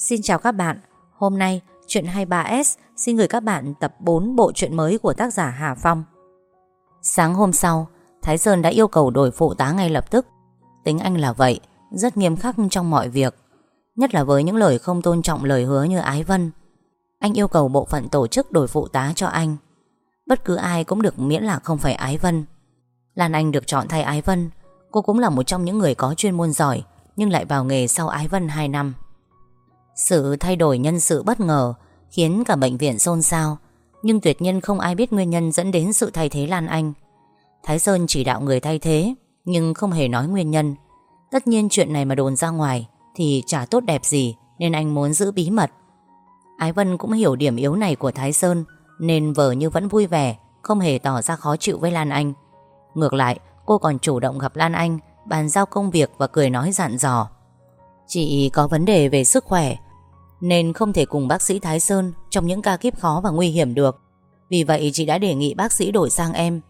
Xin chào các bạn, hôm nay Chuyện 23S xin gửi các bạn tập 4 bộ truyện mới của tác giả Hà Phong. Sáng hôm sau, Thái Sơn đã yêu cầu đổi phụ tá ngay lập tức. Tính anh là vậy, rất nghiêm khắc trong mọi việc. Nhất là với những lời không tôn trọng lời hứa như Ái Vân. Anh yêu cầu bộ phận tổ chức đổi phụ tá cho anh. Bất cứ ai cũng được miễn là không phải Ái Vân. Lan Anh được chọn thay Ái Vân. Cô cũng là một trong những người có chuyên môn giỏi, nhưng lại vào nghề sau Ái Vân 2 năm. Sự thay đổi nhân sự bất ngờ khiến cả bệnh viện xôn xao, nhưng tuyệt nhiên không ai biết nguyên nhân dẫn đến sự thay thế Lan Anh. Thái Sơn chỉ đạo người thay thế, nhưng không hề nói nguyên nhân. Tất nhiên chuyện này mà đồn ra ngoài thì chả tốt đẹp gì, nên anh muốn giữ bí mật. Ái Vân cũng hiểu điểm yếu này của Thái Sơn, nên vờ như vẫn vui vẻ, không hề tỏ ra khó chịu với Lan Anh. Ngược lại, cô còn chủ động gặp Lan Anh, bàn giao công việc và cười nói dặn dò. Chị có vấn đề về sức khỏe, nên không thể cùng bác sĩ Thái Sơn trong những ca kíp khó và nguy hiểm được. Vì vậy chị đã đề nghị bác sĩ đổi sang em.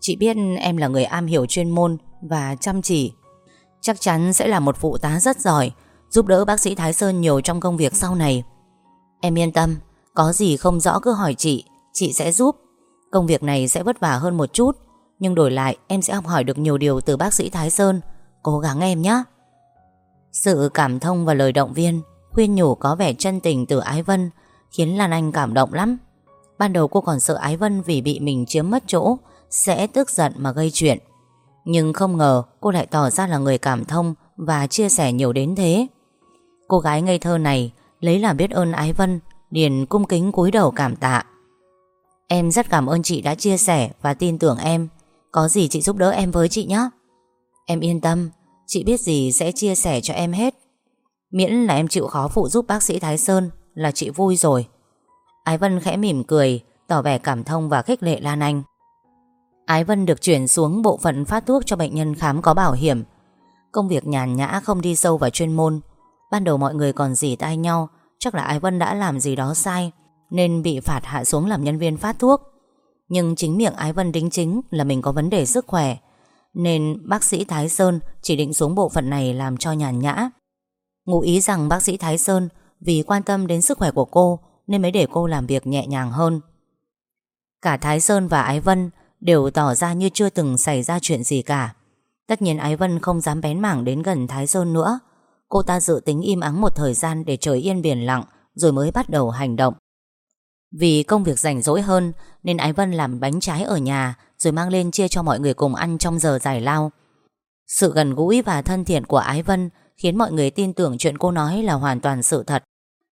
Chị biết em là người am hiểu chuyên môn và chăm chỉ. Chắc chắn sẽ là một phụ tá rất giỏi, giúp đỡ bác sĩ Thái Sơn nhiều trong công việc sau này. Em yên tâm, có gì không rõ cứ hỏi chị, chị sẽ giúp. Công việc này sẽ vất vả hơn một chút, nhưng đổi lại em sẽ học hỏi được nhiều điều từ bác sĩ Thái Sơn. Cố gắng em nhé. Sự cảm thông và lời động viên Khuyên nhủ có vẻ chân tình từ Ái Vân, Khiến Lan Anh cảm động lắm. Ban đầu cô còn sợ Ái Vân vì bị mình chiếm mất chỗ, Sẽ tức giận mà gây chuyện. Nhưng không ngờ cô lại tỏ ra là người cảm thông Và chia sẻ nhiều đến thế. Cô gái ngây thơ này Lấy làm biết ơn Ái Vân Điền cung kính cúi đầu cảm tạ. Em rất cảm ơn chị đã chia sẻ Và tin tưởng em. Có gì chị giúp đỡ em với chị nhé. Em yên tâm, Chị biết gì sẽ chia sẻ cho em hết. Miễn là em chịu khó phụ giúp bác sĩ Thái Sơn Là chị vui rồi. Ái Vân khẽ mỉm cười, Tỏ vẻ cảm thông và khích lệ Lan Anh. Ái Vân được chuyển xuống bộ phận phát thuốc cho bệnh nhân khám có bảo hiểm. Công việc nhàn nhã không đi sâu vào chuyên môn. Ban đầu mọi người còn dỉ tai nhau, Chắc là Ái Vân đã làm gì đó sai, Nên bị phạt hạ xuống làm nhân viên phát thuốc. Nhưng chính miệng Ái Vân đính chính Là mình có vấn đề sức khỏe, Nên bác sĩ Thái Sơn chỉ định xuống bộ phận này làm cho nhàn nhã. Ngụ ý rằng bác sĩ Thái Sơn vì quan tâm đến sức khỏe của cô nên mới để cô làm việc nhẹ nhàng hơn. Cả Thái Sơn và Ái Vân đều tỏ ra như chưa từng xảy ra chuyện gì cả. Tất nhiên Ái Vân không dám bén mảng đến gần Thái Sơn nữa. Cô ta dự tính im ắng một thời gian để trời yên biển lặng rồi mới bắt đầu hành động. Vì công việc rảnh rỗi hơn nên Ái Vân làm bánh trái ở nhà rồi mang lên chia cho mọi người cùng ăn trong giờ giải lao. Sự gần gũi và thân thiện của Ái Vân khiến mọi người tin tưởng chuyện cô nói là hoàn toàn sự thật.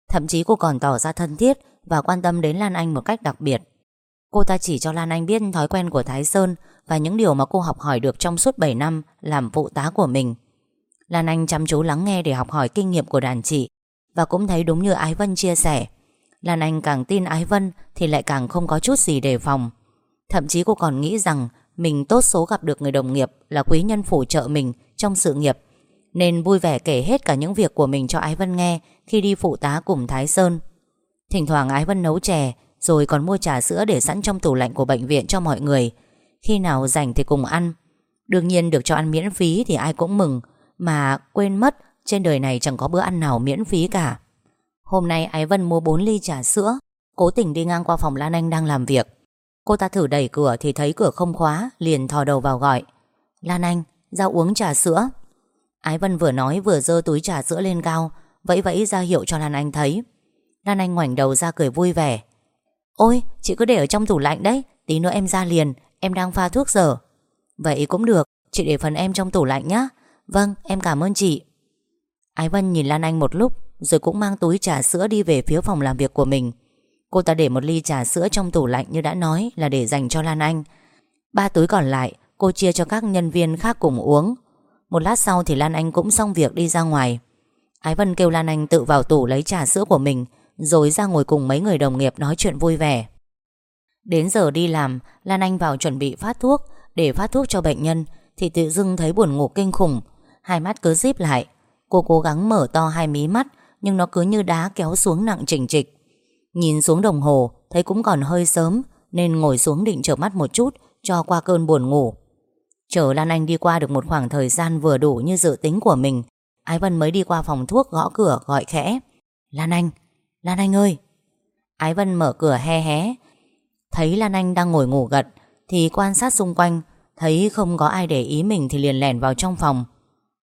Thậm chí cô còn tỏ ra thân thiết và quan tâm đến Lan Anh một cách đặc biệt. Cô ta chỉ cho Lan Anh biết thói quen của Thái Sơn và những điều mà cô học hỏi được trong suốt 7 năm làm phụ tá của mình. Lan Anh chăm chú lắng nghe để học hỏi kinh nghiệm của đàn chị và cũng thấy đúng như Ái Vân chia sẻ. Lan Anh càng tin Ái Vân thì lại càng không có chút gì đề phòng. Thậm chí cô còn nghĩ rằng mình tốt số gặp được người đồng nghiệp là quý nhân phù trợ mình trong sự nghiệp nên vui vẻ kể hết cả những việc của mình cho Ái Vân nghe khi đi phụ tá cùng Thái Sơn. Thỉnh thoảng Ái Vân nấu chè rồi còn mua trà sữa để sẵn trong tủ lạnh của bệnh viện cho mọi người. Khi nào rảnh thì cùng ăn. Đương nhiên được cho ăn miễn phí thì ai cũng mừng, mà quên mất trên đời này chẳng có bữa ăn nào miễn phí cả. Hôm nay Ái Vân mua 4 ly trà sữa, cố tình đi ngang qua phòng Lan Anh đang làm việc. Cô ta thử đẩy cửa thì thấy cửa không khóa, liền thò đầu vào gọi. Lan Anh, ra uống trà sữa. Ái Vân vừa nói vừa dơ túi trà sữa lên cao, Vẫy vẫy ra hiệu cho Lan Anh thấy. Lan Anh ngoảnh đầu ra cười vui vẻ. Ôi, chị cứ để ở trong tủ lạnh đấy, Tí nữa em ra liền, Em đang pha thuốc dở. Vậy cũng được, Chị để phần em trong tủ lạnh nhé Vâng em cảm ơn chị. Ái Vân nhìn Lan Anh một lúc, Rồi cũng mang túi trà sữa đi về phía phòng làm việc của mình. Cô ta để một ly trà sữa trong tủ lạnh Như đã nói là để dành cho Lan Anh. Ba túi còn lại, Cô chia cho các nhân viên khác cùng uống một lát sau thì Lan Anh cũng xong việc đi ra ngoài. Ái Vân kêu Lan Anh tự vào tủ lấy trà sữa của mình, Rồi ra ngồi cùng mấy người đồng nghiệp nói chuyện vui vẻ. Đến giờ đi làm, Lan Anh vào chuẩn bị phát thuốc. Để phát thuốc cho bệnh nhân, Thì tự dưng thấy buồn ngủ kinh khủng. Hai mắt cứ díp lại. Cô cố gắng mở to hai mí mắt, Nhưng nó cứ như đá kéo xuống nặng chỉnh trịch. Nhìn xuống đồng hồ, Thấy cũng còn hơi sớm, Nên ngồi xuống định trở mắt một chút, Cho qua cơn buồn ngủ. Chờ Lan Anh đi qua được một khoảng thời gian vừa đủ như dự tính của mình Ái Vân mới đi qua phòng thuốc gõ cửa gọi khẽ. Lan Anh, Lan Anh ơi! Ái Vân mở cửa he hé. Thấy Lan Anh đang ngồi ngủ gật Thì quan sát xung quanh Thấy không có ai để ý mình Thì liền lẻn vào trong phòng.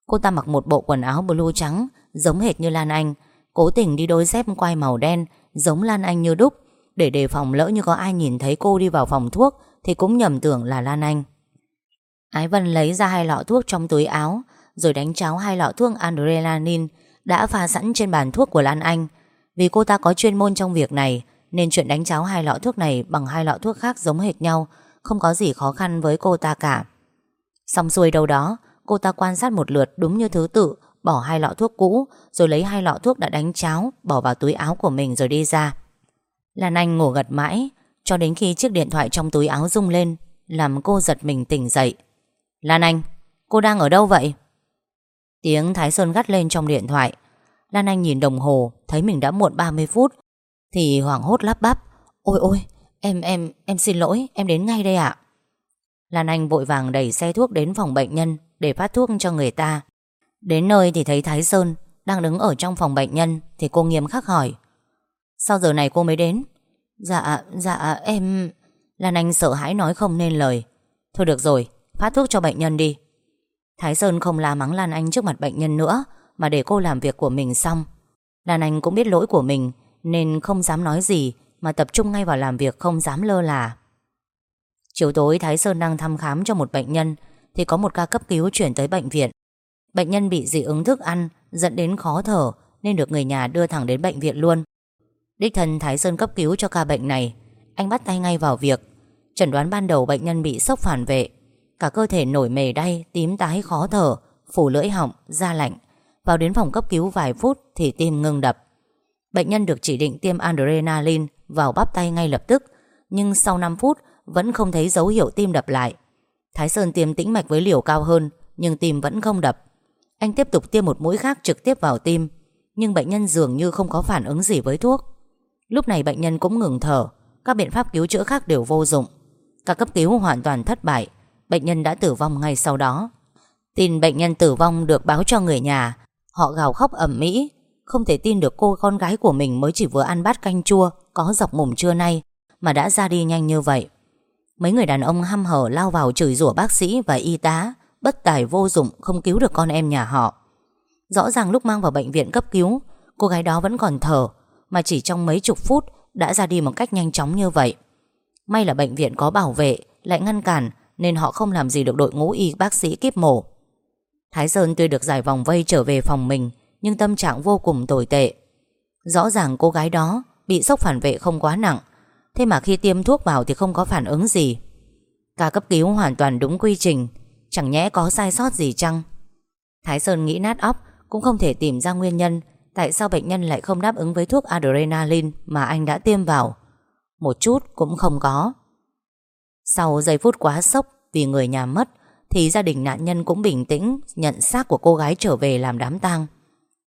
Cô ta mặc một bộ quần áo blue trắng Giống hệt như Lan Anh Cố tình đi đôi dép quai màu đen Giống Lan Anh như đúc. Để đề phòng lỡ như có ai nhìn thấy cô đi vào phòng thuốc Thì cũng nhầm tưởng là Lan Anh. Ái Vân lấy ra hai lọ thuốc trong túi áo, Rồi đánh cháo hai lọ thuốc adrenaline Đã pha sẵn trên bàn thuốc của Lan Anh. Vì cô ta có chuyên môn trong việc này, Nên chuyện đánh cháo hai lọ thuốc này Bằng hai lọ thuốc khác giống hệt nhau, Không có gì khó khăn với cô ta cả. Xong xuôi đâu đó, Cô ta quan sát một lượt đúng như thứ tự, Bỏ hai lọ thuốc cũ, Rồi lấy hai lọ thuốc đã đánh cháo, Bỏ vào túi áo của mình rồi đi ra. Lan Anh ngủ gật mãi, Cho đến khi chiếc điện thoại trong túi áo rung lên, Làm cô giật mình tỉnh dậy. Lan Anh, Cô đang ở đâu vậy? Tiếng Thái Sơn gắt lên trong điện thoại. Lan Anh nhìn đồng hồ, Thấy mình đã muộn 30 phút, Thì hoảng hốt lắp bắp. Ôi ôi, em em em xin lỗi, Em đến ngay đây ạ. Lan Anh vội vàng đẩy xe thuốc đến phòng bệnh nhân Để phát thuốc cho người ta. Đến nơi thì thấy Thái Sơn Đang đứng ở trong phòng bệnh nhân, Thì cô nghiêm khắc hỏi. Sao giờ này cô mới đến? Dạ dạ em Lan Anh sợ hãi nói không nên lời. Thôi được rồi Phát thuốc cho bệnh nhân đi. Thái Sơn không la mắng Lan Anh trước mặt bệnh nhân nữa, Mà để cô làm việc của mình xong. Lan Anh cũng biết lỗi của mình, Nên không dám nói gì, Mà tập trung ngay vào làm việc không dám lơ là. Chiều tối, Thái Sơn đang thăm khám cho một bệnh nhân, Thì có một ca cấp cứu chuyển tới bệnh viện. Bệnh nhân bị dị ứng thức ăn, Dẫn đến khó thở, Nên được người nhà đưa thẳng đến bệnh viện luôn. Đích thân Thái Sơn cấp cứu cho ca bệnh này. Anh bắt tay ngay vào việc. Chẩn đoán ban đầu bệnh nhân bị sốc phản vệ Cả cơ thể nổi mề đay, tím tái khó thở Phủ lưỡi họng, da lạnh. Vào đến phòng cấp cứu vài phút Thì tim ngừng đập. Bệnh nhân được chỉ định tiêm adrenaline Vào bắp tay ngay lập tức Nhưng sau 5 phút vẫn không thấy dấu hiệu tim đập lại. Thái Sơn tiêm tĩnh mạch với liều cao hơn Nhưng tim vẫn không đập. Anh tiếp tục tiêm một mũi khác trực tiếp vào tim Nhưng bệnh nhân dường như không có phản ứng gì với thuốc. Lúc này bệnh nhân cũng ngừng thở Các biện pháp cứu chữa khác đều vô dụng. Cả cấp cứu hoàn toàn thất bại. Bệnh nhân đã tử vong ngay sau đó. Tin bệnh nhân tử vong được báo cho người nhà. Họ gào khóc ẩm mỹ Không thể tin được cô con gái của mình Mới chỉ vừa ăn bát canh chua, Có dọc mồm trưa nay, Mà đã ra đi nhanh như vậy. Mấy người đàn ông hăm hở lao vào chửi rủa bác sĩ và y tá, Bất tài vô dụng, không cứu được con em nhà họ. Rõ ràng lúc mang vào bệnh viện cấp cứu, Cô gái đó vẫn còn thở, Mà chỉ trong mấy chục phút Đã ra đi một cách nhanh chóng như vậy. May là bệnh viện có bảo vệ, Lại ngăn cản nên họ không làm gì được đội ngũ y bác sĩ kiếp mổ. Thái Sơn tuy được giải vòng vây trở về phòng mình, Nhưng tâm trạng vô cùng tồi tệ. Rõ ràng cô gái đó Bị sốc phản vệ không quá nặng, Thế mà khi tiêm thuốc vào thì không có phản ứng gì. Ca cấp cứu hoàn toàn đúng quy trình, Chẳng nhẽ có sai sót gì chăng? Thái Sơn nghĩ nát óc, Cũng không thể tìm ra nguyên nhân Tại sao bệnh nhân lại không đáp ứng với thuốc adrenaline Mà anh đã tiêm vào. Một chút cũng không có. Sau giây phút quá sốc Vì người nhà mất, Thì gia đình nạn nhân cũng bình tĩnh, Nhận xác của cô gái trở về làm đám tang.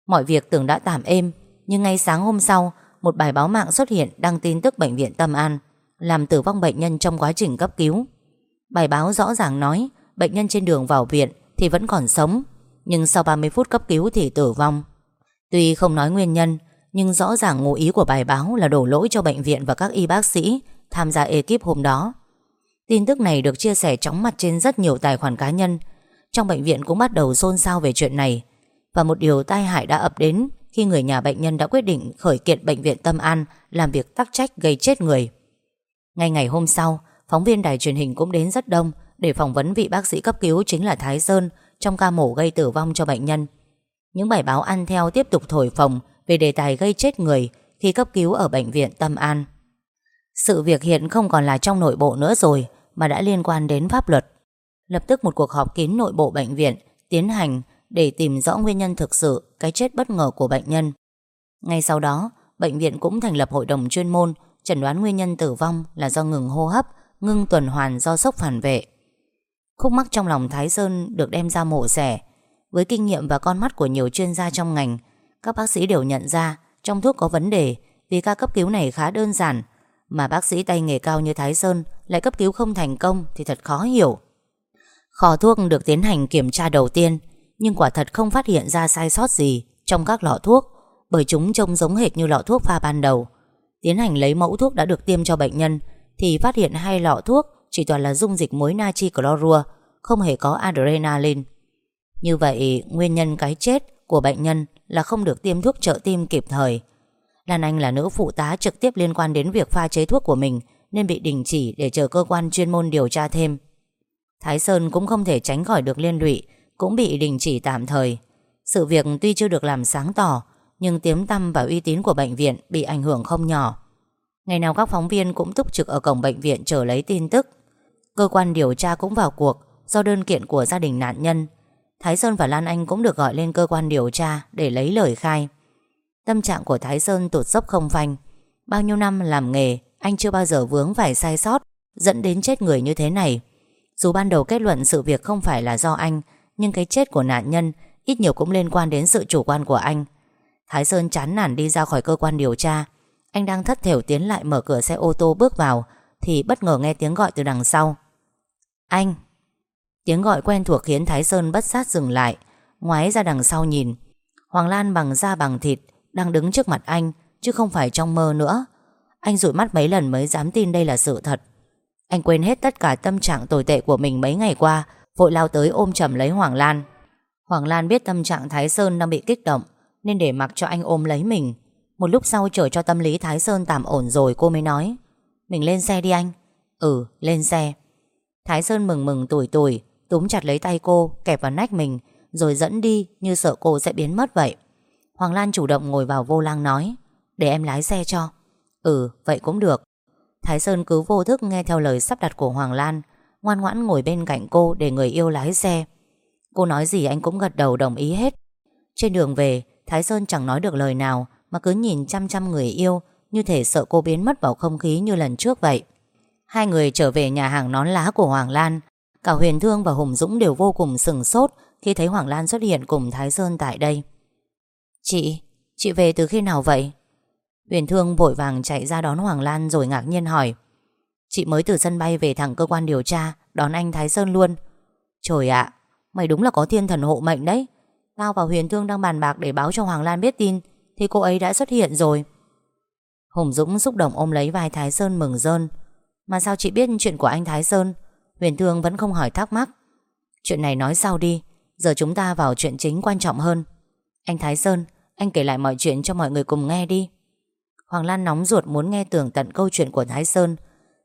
Mọi việc tưởng đã tạm êm, Nhưng ngay sáng hôm sau, Một bài báo mạng xuất hiện đăng tin tức bệnh viện Tâm An, Làm tử vong bệnh nhân trong quá trình cấp cứu. Bài báo rõ ràng nói, Bệnh nhân trên đường vào viện Thì vẫn còn sống, Nhưng sau 30 phút cấp cứu thì tử vong. Tuy không nói nguyên nhân, Nhưng rõ ràng ngụ ý của bài báo là đổ lỗi cho bệnh viện và các y bác sĩ Tham gia ekip hôm đó. Tin tức này được chia sẻ chóng mặt trên rất nhiều tài khoản cá nhân. Trong bệnh viện cũng bắt đầu xôn xao về chuyện này. Và một điều tai hại đã ập đến Khi người nhà bệnh nhân đã quyết định khởi kiện bệnh viện Tâm An Làm việc tắc trách gây chết người. Ngay ngày hôm sau, Phóng viên đài truyền hình cũng đến rất đông Để phỏng vấn vị bác sĩ cấp cứu chính là Thái Sơn Trong ca mổ gây tử vong cho bệnh nhân. Những bài báo ăn theo tiếp tục thổi phồng Về đề tài gây chết người Khi cấp cứu ở bệnh viện Tâm An. Sự việc hiện không còn là trong nội bộ nữa rồi mà đã liên quan đến pháp luật. Lập tức một cuộc họp kín nội bộ bệnh viện Tiến hành để tìm rõ nguyên nhân thực sự Cái chết bất ngờ của bệnh nhân. Ngay sau đó, Bệnh viện cũng thành lập hội đồng chuyên môn Chẩn đoán nguyên nhân tử vong là do ngừng hô hấp, Ngưng tuần hoàn do sốc phản vệ. Khúc mắc trong lòng Thái Sơn Được đem ra mổ xẻ. Với kinh nghiệm và con mắt của nhiều chuyên gia trong ngành, Các bác sĩ đều nhận ra Trong thuốc có vấn đề Vì ca cấp cứu này khá đơn giản, Mà bác sĩ tay nghề cao như Thái Sơn lại cấp cứu không thành công thì thật khó hiểu. Kho thuốc được tiến hành kiểm tra đầu tiên, Nhưng quả thật không phát hiện ra sai sót gì Trong các lọ thuốc, Bởi chúng trông giống hệt như lọ thuốc pha ban đầu. Tiến hành lấy mẫu thuốc đã được tiêm cho bệnh nhân, Thì phát hiện hai lọ thuốc Chỉ toàn là dung dịch muối natri clorua, Không hề có adrenaline. Như vậy, nguyên nhân cái chết Của bệnh nhân là không được tiêm thuốc trợ tim kịp thời. Lan Anh là nữ phụ tá trực tiếp liên quan đến việc pha chế thuốc của mình nên bị đình chỉ để chờ cơ quan chuyên môn điều tra thêm. Thái Sơn cũng không thể tránh khỏi được liên lụy, Cũng bị đình chỉ tạm thời. Sự việc tuy chưa được làm sáng tỏ, Nhưng tiếng tăm và uy tín của bệnh viện Bị ảnh hưởng không nhỏ. Ngày nào các phóng viên cũng túc trực ở cổng bệnh viện Chờ lấy tin tức. Cơ quan điều tra cũng vào cuộc Do đơn kiện của gia đình nạn nhân. Thái Sơn và Lan Anh cũng được gọi lên cơ quan điều tra Để lấy lời khai. Tâm trạng của Thái Sơn tụt dốc không phanh. Bao nhiêu năm làm nghề anh chưa bao giờ vướng phải sai sót, Dẫn đến chết người như thế này. Dù ban đầu kết luận sự việc không phải là do anh, Nhưng cái chết của nạn nhân Ít nhiều cũng liên quan đến sự chủ quan của anh. Thái Sơn chán nản đi ra khỏi cơ quan điều tra. Anh đang thất thểu tiến lại mở cửa xe ô tô bước vào, Thì bất ngờ nghe tiếng gọi từ đằng sau. Anh. Tiếng gọi quen thuộc khiến Thái Sơn bất sát dừng lại, Ngoái ra đằng sau nhìn. Hoàng Lan bằng da bằng thịt, đang đứng trước mặt anh, Chứ không phải trong mơ nữa. Anh rủi mắt mấy lần mới dám tin đây là sự thật. Anh quên hết tất cả tâm trạng tồi tệ của mình mấy ngày qua, Vội lao tới ôm chầm lấy Hoàng Lan. Hoàng Lan biết tâm trạng Thái Sơn đang bị kích động, Nên để mặc cho anh ôm lấy mình. Một lúc sau chờ cho tâm lý Thái Sơn tạm ổn rồi cô mới nói, Mình lên xe đi anh. Ừ lên xe. Thái Sơn mừng mừng tuổi tuổi Túm chặt lấy tay cô, Kẹp vào nách mình, Rồi dẫn đi như sợ cô sẽ biến mất vậy. Hoàng Lan chủ động ngồi vào vô lăng nói, Để em lái xe cho. Ừ vậy cũng được. Thái Sơn cứ vô thức nghe theo lời sắp đặt của Hoàng Lan Ngoan ngoãn ngồi bên cạnh cô Để người yêu lái xe. Cô nói gì anh cũng gật đầu đồng ý hết. Trên đường về Thái Sơn chẳng nói được lời nào Mà cứ nhìn chăm chăm người yêu Như thể sợ cô biến mất vào không khí như lần trước vậy. Hai người trở về nhà hàng nón lá của Hoàng Lan. Cả Huyền Thương và Hùng Dũng đều vô cùng sừng sốt Khi thấy Hoàng Lan xuất hiện cùng Thái Sơn tại đây. Chị, chị về từ khi nào vậy? Huyền Thương vội vàng chạy ra đón Hoàng Lan rồi ngạc nhiên hỏi Chị mới từ sân bay về thẳng cơ quan điều tra Đón anh Thái Sơn luôn. Trời ạ, mày đúng là có thiên thần hộ mệnh đấy. Tao và Huyền Thương đang bàn bạc để báo cho Hoàng Lan biết tin Thì cô ấy đã xuất hiện rồi. Hùng Dũng xúc động ôm lấy vai Thái Sơn mừng rơn. Mà sao chị biết chuyện của anh Thái Sơn? Huyền Thương vẫn không hỏi thắc mắc. Chuyện này nói sau đi Giờ chúng ta vào chuyện chính quan trọng hơn. Anh Thái Sơn Anh kể lại mọi chuyện cho mọi người cùng nghe đi. Hoàng Lan nóng ruột muốn nghe tường tận câu chuyện của Thái Sơn.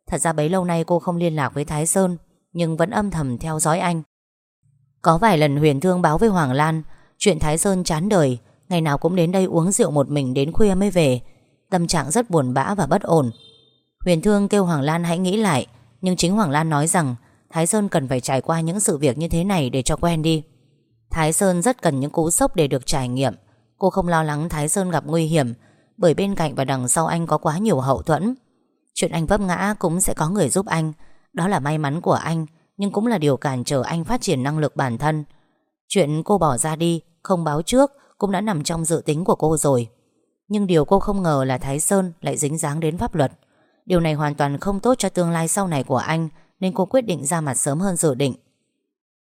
Thật ra bấy lâu nay cô không liên lạc với Thái Sơn, Nhưng vẫn âm thầm theo dõi anh. Có vài lần Huyền Thương báo với Hoàng Lan, Chuyện Thái Sơn chán đời, Ngày nào cũng đến đây uống rượu một mình đến khuya mới về. Tâm trạng rất buồn bã và bất ổn. Huyền Thương kêu Hoàng Lan hãy nghĩ lại, Nhưng chính Hoàng Lan nói rằng Thái Sơn cần phải trải qua những sự việc như thế này để cho quen đi. Thái Sơn rất cần những cú sốc để được trải nghiệm. Cô không lo lắng Thái Sơn gặp nguy hiểm bởi bên cạnh và đằng sau anh có quá nhiều hậu thuẫn. Chuyện anh vấp ngã cũng sẽ có người giúp anh. Đó là may mắn của anh Nhưng cũng là điều cản trở anh phát triển năng lực bản thân. Chuyện cô bỏ ra đi Không báo trước Cũng đã nằm trong dự tính của cô rồi. Nhưng điều cô không ngờ là Thái Sơn Lại dính dáng đến pháp luật. Điều này hoàn toàn không tốt cho tương lai sau này của anh Nên cô quyết định ra mặt sớm hơn dự định.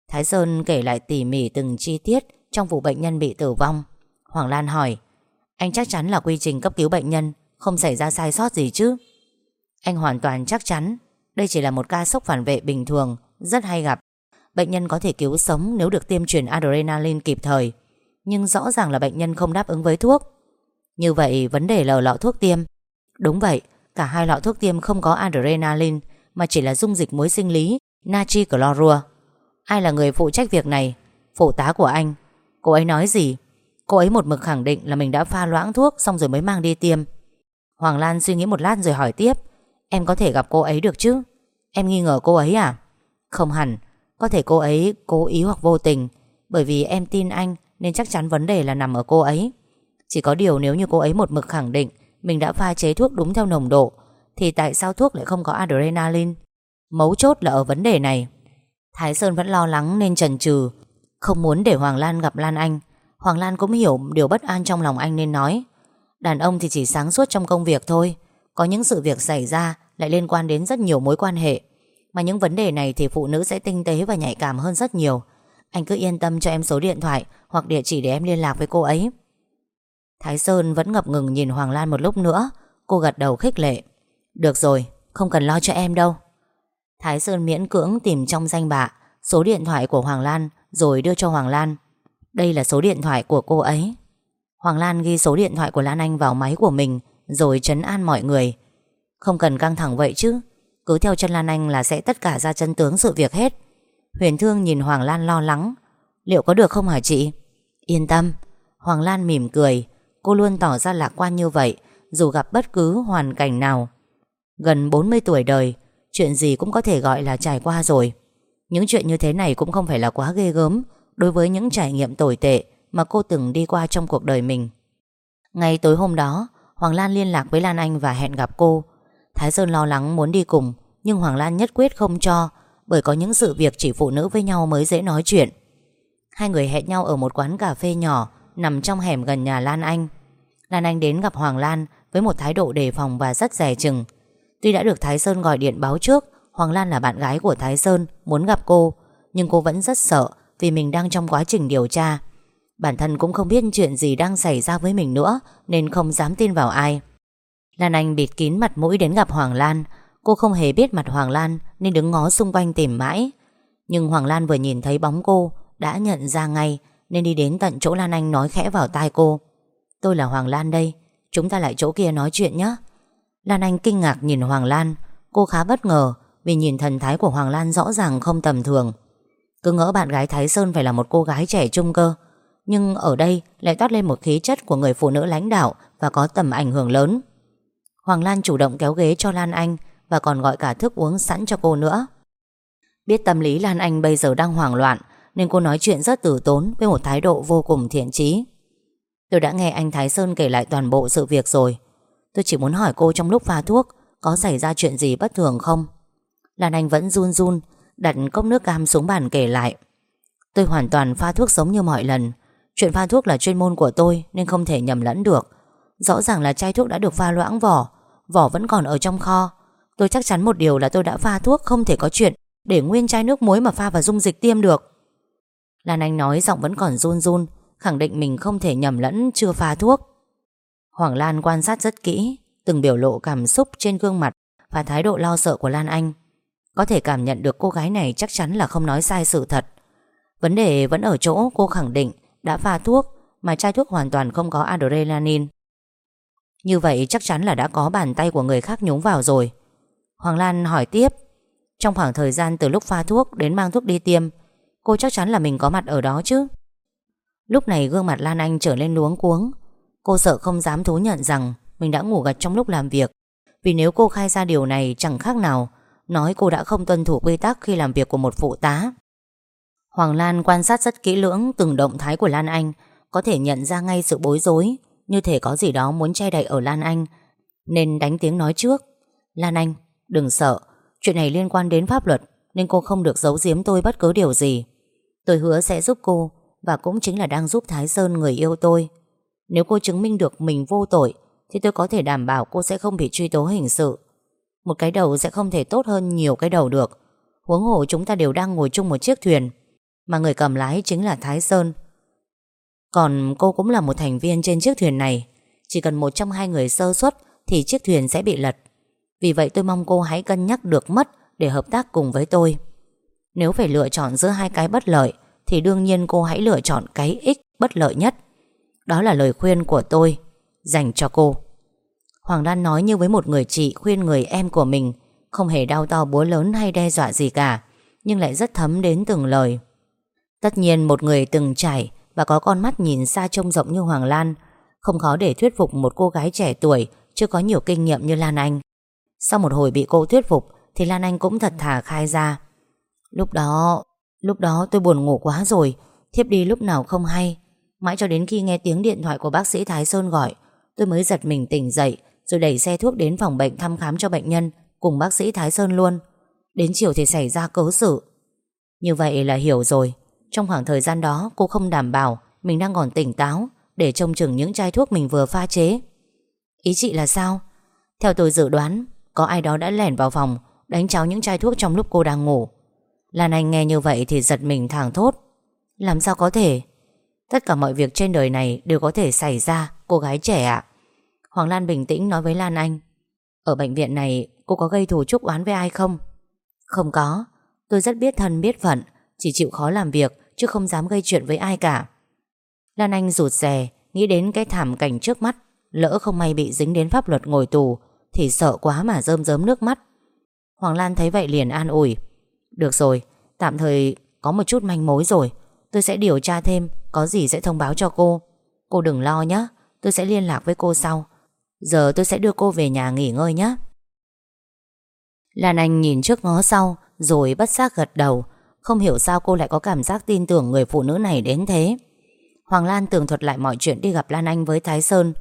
Thái Sơn kể lại tỉ mỉ từng chi tiết trong vụ bệnh nhân bị tử vong. Hoàng Lan hỏi, anh chắc chắn là quy trình cấp cứu bệnh nhân không xảy ra sai sót gì chứ? Anh hoàn toàn chắc chắn đây chỉ là một ca sốc phản vệ bình thường, rất hay gặp. Bệnh nhân có thể cứu sống nếu được tiêm truyền adrenaline kịp thời. Nhưng rõ ràng là bệnh nhân không đáp ứng với thuốc. Như vậy vấn đề là lọ thuốc tiêm. Đúng vậy, cả hai lọ thuốc tiêm không có adrenaline mà chỉ là dung dịch muối sinh lý natri clorua. Ai là người phụ trách việc này Phụ tá của anh Cô ấy nói gì Cô ấy một mực khẳng định là mình đã pha loãng thuốc Xong rồi mới mang đi tiêm. Hoàng Lan suy nghĩ một lát rồi hỏi tiếp, Em có thể gặp cô ấy được chứ? Em nghi ngờ cô ấy à? Không hẳn, Có thể cô ấy cố ý hoặc vô tình, Bởi vì em tin anh Nên chắc chắn vấn đề là nằm ở cô ấy. Chỉ có điều nếu như cô ấy một mực khẳng định Mình đã pha chế thuốc đúng theo nồng độ, Thì tại sao thuốc lại không có adrenaline? Mấu chốt là ở vấn đề này. Thái Sơn vẫn lo lắng nên chần chừ, Không muốn để Hoàng Lan gặp Lan Anh. Hoàng Lan cũng hiểu điều bất an trong lòng anh nên nói. Đàn ông thì chỉ sáng suốt trong công việc thôi. Có những sự việc xảy ra Lại liên quan đến rất nhiều mối quan hệ. Mà những vấn đề này thì phụ nữ sẽ tinh tế Và nhạy cảm hơn rất nhiều. Anh cứ yên tâm cho em số điện thoại Hoặc địa chỉ để em liên lạc với cô ấy. Thái Sơn vẫn ngập ngừng nhìn Hoàng Lan một lúc nữa. Cô gật đầu khích lệ. Được rồi, không cần lo cho em đâu. Thái Sơn miễn cưỡng tìm trong danh bạ Số điện thoại của Hoàng Lan Rồi đưa cho Hoàng Lan. Đây là số điện thoại của cô ấy. Hoàng Lan ghi số điện thoại của Lan Anh vào máy của mình, Rồi chấn an mọi người. Không cần căng thẳng vậy chứ, Cứ theo chân Lan Anh là sẽ tất cả ra chân tướng sự việc hết. Huyền Thương nhìn Hoàng Lan lo lắng. Liệu có được không hả chị? Yên tâm. Hoàng Lan mỉm cười. Cô luôn tỏ ra lạc quan như vậy, Dù gặp bất cứ hoàn cảnh nào. Gần 40 tuổi đời, Chuyện gì cũng có thể gọi là trải qua rồi. Những chuyện như thế này cũng không phải là quá ghê gớm. Đối với những trải nghiệm tồi tệ Mà cô từng đi qua trong cuộc đời mình. Ngay tối hôm đó, Hoàng Lan liên lạc với Lan Anh và hẹn gặp cô. Thái Sơn lo lắng muốn đi cùng, Nhưng Hoàng Lan nhất quyết không cho, Bởi có những sự việc chỉ phụ nữ với nhau mới dễ nói chuyện. Hai người hẹn nhau ở một quán cà phê nhỏ, Nằm trong hẻm gần nhà Lan Anh. Lan Anh đến gặp Hoàng Lan Với một thái độ đề phòng và rất rẻ chừng. Tuy đã được Thái Sơn gọi điện báo trước, Hoàng Lan là bạn gái của Thái Sơn, Muốn gặp cô, Nhưng cô vẫn rất sợ vì mình đang trong quá trình điều tra. Bản thân cũng không biết chuyện gì đang xảy ra với mình nữa, Nên không dám tin vào ai. Lan Anh bịt kín mặt mũi đến gặp Hoàng Lan. Cô không hề biết mặt Hoàng Lan, Nên đứng ngó xung quanh tìm mãi. Nhưng Hoàng Lan vừa nhìn thấy bóng cô, Đã nhận ra ngay, Nên đi đến tận chỗ Lan Anh nói khẽ vào tai cô. Tôi là Hoàng Lan đây, Chúng ta lại chỗ kia nói chuyện nhé Lan Anh kinh ngạc nhìn Hoàng Lan. Cô khá bất ngờ, Vì nhìn thần thái của Hoàng Lan rõ ràng không tầm thường. Cứ ngỡ bạn gái Thái Sơn phải là một cô gái trẻ trung cơ. Nhưng ở đây lại toát lên một khí chất của người phụ nữ lãnh đạo Và có tầm ảnh hưởng lớn. Hoàng Lan chủ động kéo ghế cho Lan Anh Và còn gọi cả thức uống sẵn cho cô nữa. Biết tâm lý Lan Anh bây giờ đang hoảng loạn, Nên cô nói chuyện rất tử tốn Với một thái độ vô cùng thiện trí Tôi đã nghe anh Thái Sơn kể lại toàn bộ sự việc rồi. Tôi chỉ muốn hỏi cô trong lúc pha thuốc, Có xảy ra chuyện gì bất thường không? Lan Anh vẫn run run Đặt cốc nước cam xuống bàn kể lại. Tôi hoàn toàn pha thuốc giống như mọi lần. Chuyện pha thuốc là chuyên môn của tôi Nên không thể nhầm lẫn được. Rõ ràng là chai thuốc đã được pha loãng vỏ Vỏ vẫn còn ở trong kho. Tôi chắc chắn một điều là tôi đã pha thuốc Không thể có chuyện để nguyên chai nước muối mà pha vào dung dịch tiêm được. Lan Anh nói giọng vẫn còn run run, Khẳng định mình không thể nhầm lẫn chưa pha thuốc. Hoàng Lan quan sát rất kỹ, Từng biểu lộ cảm xúc trên gương mặt Và thái độ lo sợ của Lan Anh. Có thể cảm nhận được cô gái này chắc chắn là không nói sai sự thật. Vấn đề vẫn ở chỗ cô khẳng định Đã pha thuốc Mà chai thuốc hoàn toàn không có adrenaline. Như vậy chắc chắn là đã có bàn tay của người khác nhúng vào rồi. Hoàng Lan hỏi tiếp, Trong khoảng thời gian từ lúc pha thuốc đến mang thuốc đi tiêm, Cô chắc chắn là mình có mặt ở đó chứ? Lúc này gương mặt Lan Anh trở lên luống cuống. Cô sợ không dám thú nhận rằng Mình đã ngủ gật trong lúc làm việc, Vì nếu cô khai ra điều này chẳng khác nào Nói cô đã không tuân thủ quy tắc Khi làm việc của một phụ tá. Hoàng Lan quan sát rất kỹ lưỡng Từng động thái của Lan Anh, Có thể nhận ra ngay sự bối rối, Như thể có gì đó muốn che đậy ở Lan Anh. Nên đánh tiếng nói trước, Lan Anh, đừng sợ, Chuyện này liên quan đến pháp luật, Nên cô không được giấu giếm tôi bất cứ điều gì. Tôi hứa sẽ giúp cô, Và cũng chính là đang giúp Thái Sơn người yêu tôi. Nếu cô chứng minh được mình vô tội, Thì tôi có thể đảm bảo cô sẽ không bị truy tố hình sự. Một cái đầu sẽ không thể tốt hơn nhiều cái đầu được. Huống hồ chúng ta đều đang ngồi chung một chiếc thuyền, Mà người cầm lái chính là Thái Sơn. Còn cô cũng là một thành viên trên chiếc thuyền này. Chỉ cần một trong hai người sơ suất Thì chiếc thuyền sẽ bị lật. Vì vậy tôi mong cô hãy cân nhắc được mất Để hợp tác cùng với tôi. Nếu phải lựa chọn giữa hai cái bất lợi, Thì đương nhiên cô hãy lựa chọn cái ích bất lợi nhất. Đó là lời khuyên của tôi Dành cho cô. Hoàng Lan nói như với một người chị khuyên người em của mình, Không hề đau to búa lớn hay đe dọa gì cả, Nhưng lại rất thấm đến từng lời. Tất nhiên một người từng trải Và có con mắt nhìn xa trông rộng như Hoàng Lan, Không khó để thuyết phục một cô gái trẻ tuổi Chưa có nhiều kinh nghiệm như Lan Anh. Sau một hồi bị cô thuyết phục Thì Lan Anh cũng thật thà khai ra. Lúc đó Lúc đó tôi buồn ngủ quá rồi, Thiếp đi lúc nào không hay. Mãi cho đến khi nghe tiếng điện thoại của bác sĩ Thái Sơn gọi, Tôi mới giật mình tỉnh dậy rồi đẩy xe thuốc đến phòng bệnh thăm khám cho bệnh nhân, Cùng bác sĩ Thái Sơn luôn. Đến chiều thì xảy ra cớ sự. Như vậy là hiểu rồi. Trong khoảng thời gian đó, cô không đảm bảo Mình đang còn tỉnh táo Để trông chừng những chai thuốc mình vừa pha chế. Ý chị là sao? Theo tôi dự đoán, Có ai đó đã lẻn vào phòng, Đánh cháo những chai thuốc trong lúc cô đang ngủ. Lan Anh nghe như vậy thì giật mình thảng thốt. Làm sao có thể? Tất cả mọi việc trên đời này đều có thể xảy ra, Cô gái trẻ ạ. Hoàng Lan bình tĩnh nói với Lan Anh. Ở bệnh viện này, cô có gây thù chúc oán với ai không? Không có. Tôi rất biết thân, biết phận, Chỉ chịu khó làm việc, Chứ không dám gây chuyện với ai cả. Lan Anh rụt rè, Nghĩ đến cái thảm cảnh trước mắt, Lỡ không may bị dính đến pháp luật ngồi tù, Thì sợ quá mà rơm rớm nước mắt. Hoàng Lan thấy vậy liền an ủi. Được rồi, Tạm thời có một chút manh mối rồi. Tôi sẽ điều tra thêm, Có gì sẽ thông báo cho cô. Cô đừng lo nhé Tôi sẽ liên lạc với cô sau. Giờ tôi sẽ đưa cô về nhà nghỉ ngơi nhé. Lan Anh nhìn trước ngó sau, Rồi bất giác gật đầu. Không hiểu sao cô lại có cảm giác tin tưởng Người phụ nữ này đến thế. Hoàng Lan tường thuật lại mọi chuyện đi gặp Lan Anh với Thái Sơn.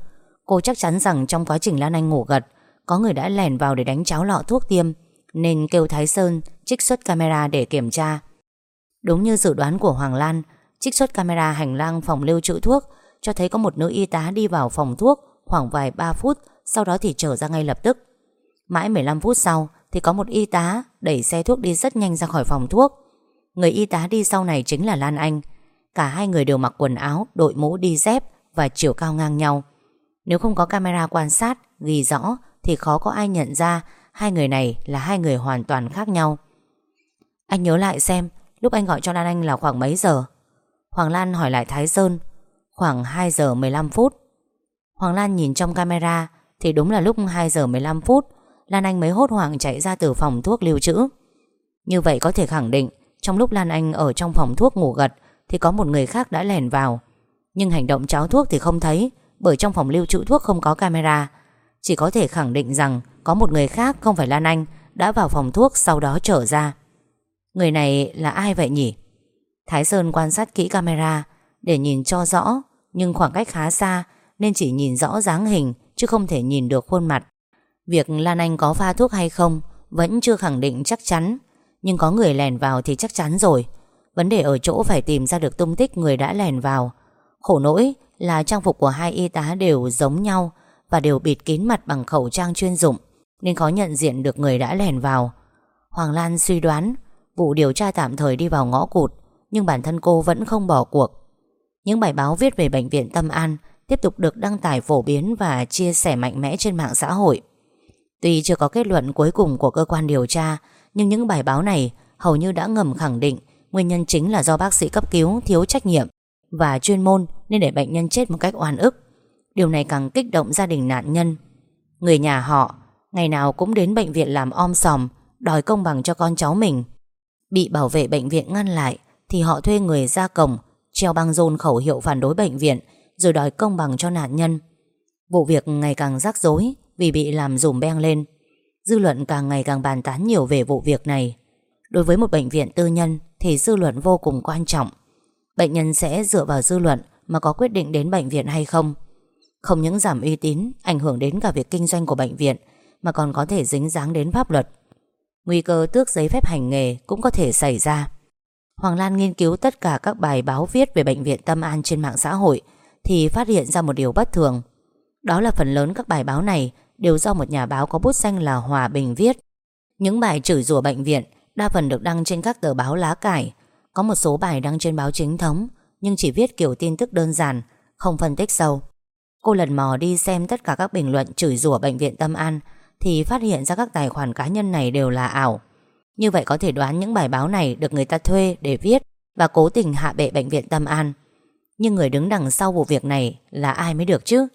Cô chắc chắn rằng trong quá trình Lan Anh ngủ gật, Có người đã lẻn vào để đánh cháo lọ thuốc tiêm, Nên kêu Thái Sơn trích xuất camera để kiểm tra. Đúng như dự đoán của Hoàng Lan, Trích xuất camera hành lang phòng lưu trữ thuốc, Cho thấy có một nữ y tá đi vào phòng thuốc Khoảng vài 3 phút, Sau đó thì trở ra ngay lập tức. Mãi 15 phút sau Thì có một y tá đẩy xe thuốc đi rất nhanh ra khỏi phòng thuốc. Người y tá đi sau này chính là Lan Anh. Cả hai người đều mặc quần áo, Đội mũ đi dép Và chiều cao ngang nhau. Nếu không có camera quan sát, Ghi rõ Thì khó có ai nhận ra Hai người này là hai người hoàn toàn khác nhau. Anh nhớ lại xem, Lúc anh gọi cho Lan Anh là khoảng mấy giờ? Hoàng Lan hỏi lại Thái Sơn, Khoảng 2 giờ 15 phút. Hoàng Lan nhìn trong camera Thì đúng là lúc 2 giờ 15 phút Lan Anh mới hốt hoảng chạy ra từ phòng thuốc lưu trữ. Như vậy có thể khẳng định Trong lúc Lan Anh ở trong phòng thuốc ngủ gật Thì có một người khác đã lèn vào. Nhưng hành động cháo thuốc thì không thấy Bởi trong phòng lưu trữ thuốc không có camera. Chỉ có thể khẳng định rằng Có một người khác không phải Lan Anh Đã vào phòng thuốc sau đó trở ra. Người này là ai vậy nhỉ? Thái Sơn quan sát kỹ camera để nhìn cho rõ, nhưng khoảng cách khá xa nên chỉ nhìn rõ dáng hình chứ không thể nhìn được khuôn mặt. Việc Lan Anh có pha thuốc hay không vẫn chưa khẳng định chắc chắn, nhưng có người lèn vào thì chắc chắn rồi. Vấn đề ở chỗ phải tìm ra được tung tích người đã lèn vào. Khổ nỗi là trang phục của hai y tá đều giống nhau và đều bịt kín mặt bằng khẩu trang chuyên dụng nên khó nhận diện được người đã lèn vào. Hoàng Lan suy đoán Vụ điều tra tạm thời đi vào ngõ cụt Nhưng bản thân cô vẫn không bỏ cuộc Những bài báo viết về bệnh viện Tâm An Tiếp tục được đăng tải phổ biến Và chia sẻ mạnh mẽ trên mạng xã hội. Tuy chưa có kết luận cuối cùng của cơ quan điều tra, Nhưng những bài báo này Hầu như đã ngầm khẳng định Nguyên nhân chính là do bác sĩ cấp cứu thiếu trách nhiệm Và chuyên môn Nên để bệnh nhân chết một cách oan ức. Điều này càng kích động gia đình nạn nhân. Người nhà họ, Ngày nào cũng đến bệnh viện làm om sòm, Đòi công bằng cho con cháu mình. Bị bảo vệ bệnh viện ngăn lại Thì họ thuê người ra cổng, Treo băng rôn khẩu hiệu phản đối bệnh viện rồi đòi công bằng cho nạn nhân. Vụ việc ngày càng rắc rối Vì bị làm dùm beng lên. Dư luận càng ngày càng bàn tán nhiều về vụ việc này. Đối với một bệnh viện tư nhân Thì dư luận vô cùng quan trọng. Bệnh nhân sẽ dựa vào dư luận Mà có quyết định đến bệnh viện hay không. Không những giảm uy tín, Ảnh hưởng đến cả việc kinh doanh của bệnh viện, Mà còn có thể dính dáng đến pháp luật. Nguy cơ tước giấy phép hành nghề cũng có thể xảy ra. Hoàng Lan nghiên cứu tất cả các bài báo viết về bệnh viện Tâm An trên mạng xã hội thì phát hiện ra một điều bất thường. Đó là phần lớn các bài báo này đều do một nhà báo có bút danh là Hòa Bình viết. Những bài chửi rủa bệnh viện đa phần được đăng trên các tờ báo lá cải. Có một số bài đăng trên báo chính thống nhưng chỉ viết kiểu tin tức đơn giản, không phân tích sâu. Cô lần mò đi xem tất cả các bình luận chửi rủa bệnh viện Tâm An thì phát hiện ra các tài khoản cá nhân này đều là ảo. Như vậy có thể đoán những bài báo này được người ta thuê để viết và cố tình hạ bệ bệnh viện Tâm An. Nhưng người đứng đằng sau vụ việc này là ai mới được chứ?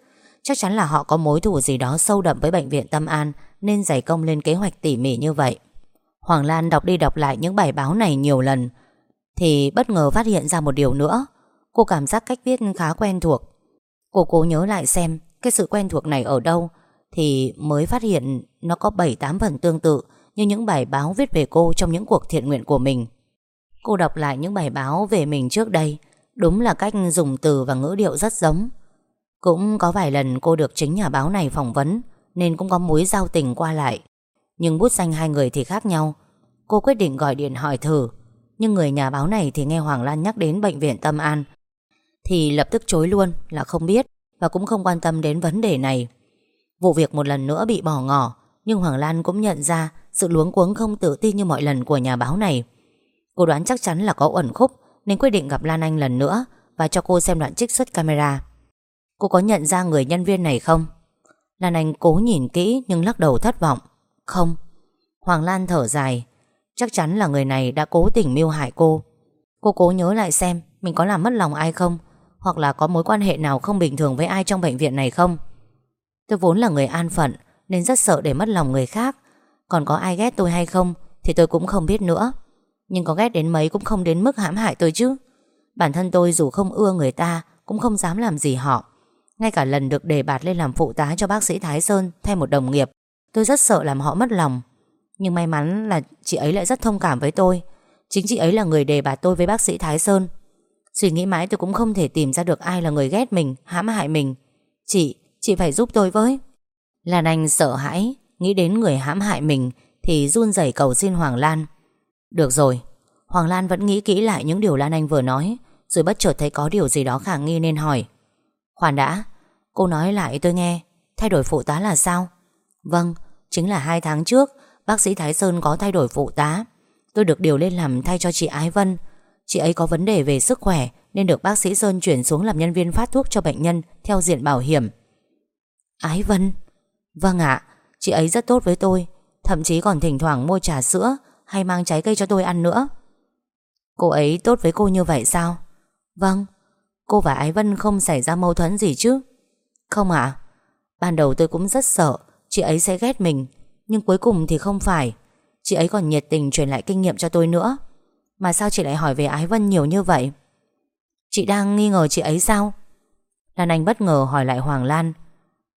Chắc chắn là họ có mối thù gì đó sâu đậm với bệnh viện Tâm An nên dày công lên kế hoạch tỉ mỉ như vậy. Hoàng Lan đọc đi đọc lại những bài báo này nhiều lần thì bất ngờ phát hiện ra một điều nữa. Cô cảm giác cách viết khá quen thuộc. Cô cố nhớ lại xem cái sự quen thuộc này ở đâu thì mới phát hiện nó có 7-8 phần tương tự như những bài báo viết về cô trong những cuộc thiện nguyện của mình. Cô đọc lại những bài báo về mình trước đây, đúng là cách dùng từ và ngữ điệu rất giống. Cũng có vài lần cô được chính nhà báo này phỏng vấn, nên cũng có mối giao tình qua lại. Nhưng bút danh hai người thì khác nhau. Cô quyết định gọi điện hỏi thử, nhưng người nhà báo này thì nghe Hoàng Lan nhắc đến bệnh viện Tâm An. Thì lập tức chối luôn là không biết và cũng không quan tâm đến vấn đề này. Vụ việc một lần nữa bị bỏ ngỏ Nhưng Hoàng Lan cũng nhận ra Sự luống cuống không tự tin như mọi lần của nhà báo này Cô đoán chắc chắn là có uẩn khúc nên quyết định gặp Lan Anh lần nữa Và cho cô xem đoạn trích xuất camera. Cô có nhận ra người nhân viên này không? Lan Anh cố nhìn kỹ nhưng lắc đầu thất vọng. Không. Hoàng Lan thở dài. Chắc chắn là người này đã cố tình mưu hại cô. Cô cố nhớ lại xem Mình có làm mất lòng ai không? Hoặc là có mối quan hệ nào không bình thường với ai trong bệnh viện này không? Tôi vốn là người an phận Nên rất sợ để mất lòng người khác. Còn có ai ghét tôi hay không Thì tôi cũng không biết nữa. Nhưng có ghét đến mấy cũng không đến mức hãm hại tôi chứ. Bản thân tôi dù không ưa người ta Cũng không dám làm gì họ. Ngay cả lần được đề bạt lên làm phụ tá cho bác sĩ Thái Sơn Thay một đồng nghiệp Tôi rất sợ làm họ mất lòng. Nhưng may mắn là chị ấy lại rất thông cảm với tôi. Chính chị ấy là người đề bạt tôi với bác sĩ Thái Sơn. Suy nghĩ mãi tôi cũng không thể tìm ra được ai là người ghét mình Hãm hại mình. Chị, chị phải giúp tôi với. Lan Anh sợ hãi Nghĩ đến người hãm hại mình Thì run rẩy cầu xin Hoàng Lan. Được rồi. Hoàng Lan vẫn nghĩ kỹ lại những điều Lan Anh vừa nói Rồi bất chợt thấy có điều gì đó khả nghi nên hỏi. Khoan đã Cô nói lại tôi nghe Thay đổi phụ tá là sao? Vâng, chính là hai tháng trước Bác sĩ Thái Sơn có thay đổi phụ tá. Tôi được điều lên làm thay cho chị Ái Vân. Chị ấy có vấn đề về sức khỏe Nên được bác sĩ Sơn chuyển xuống làm nhân viên phát thuốc cho bệnh nhân Theo diện bảo hiểm. Ái Vân? Vâng ạ, chị ấy rất tốt với tôi Thậm chí còn thỉnh thoảng mua trà sữa hay mang trái cây cho tôi ăn nữa? Cô ấy tốt với cô như vậy sao? Vâng Cô và Ái Vân không xảy ra mâu thuẫn gì chứ? Không ạ. Ban đầu tôi cũng rất sợ, Chị ấy sẽ ghét mình, Nhưng cuối cùng thì không phải. Chị ấy còn nhiệt tình truyền lại kinh nghiệm cho tôi nữa. Mà sao chị lại hỏi về Ái Vân nhiều như vậy? Chị đang nghi ngờ chị ấy sao? Lan Anh bất ngờ hỏi lại Hoàng Lan.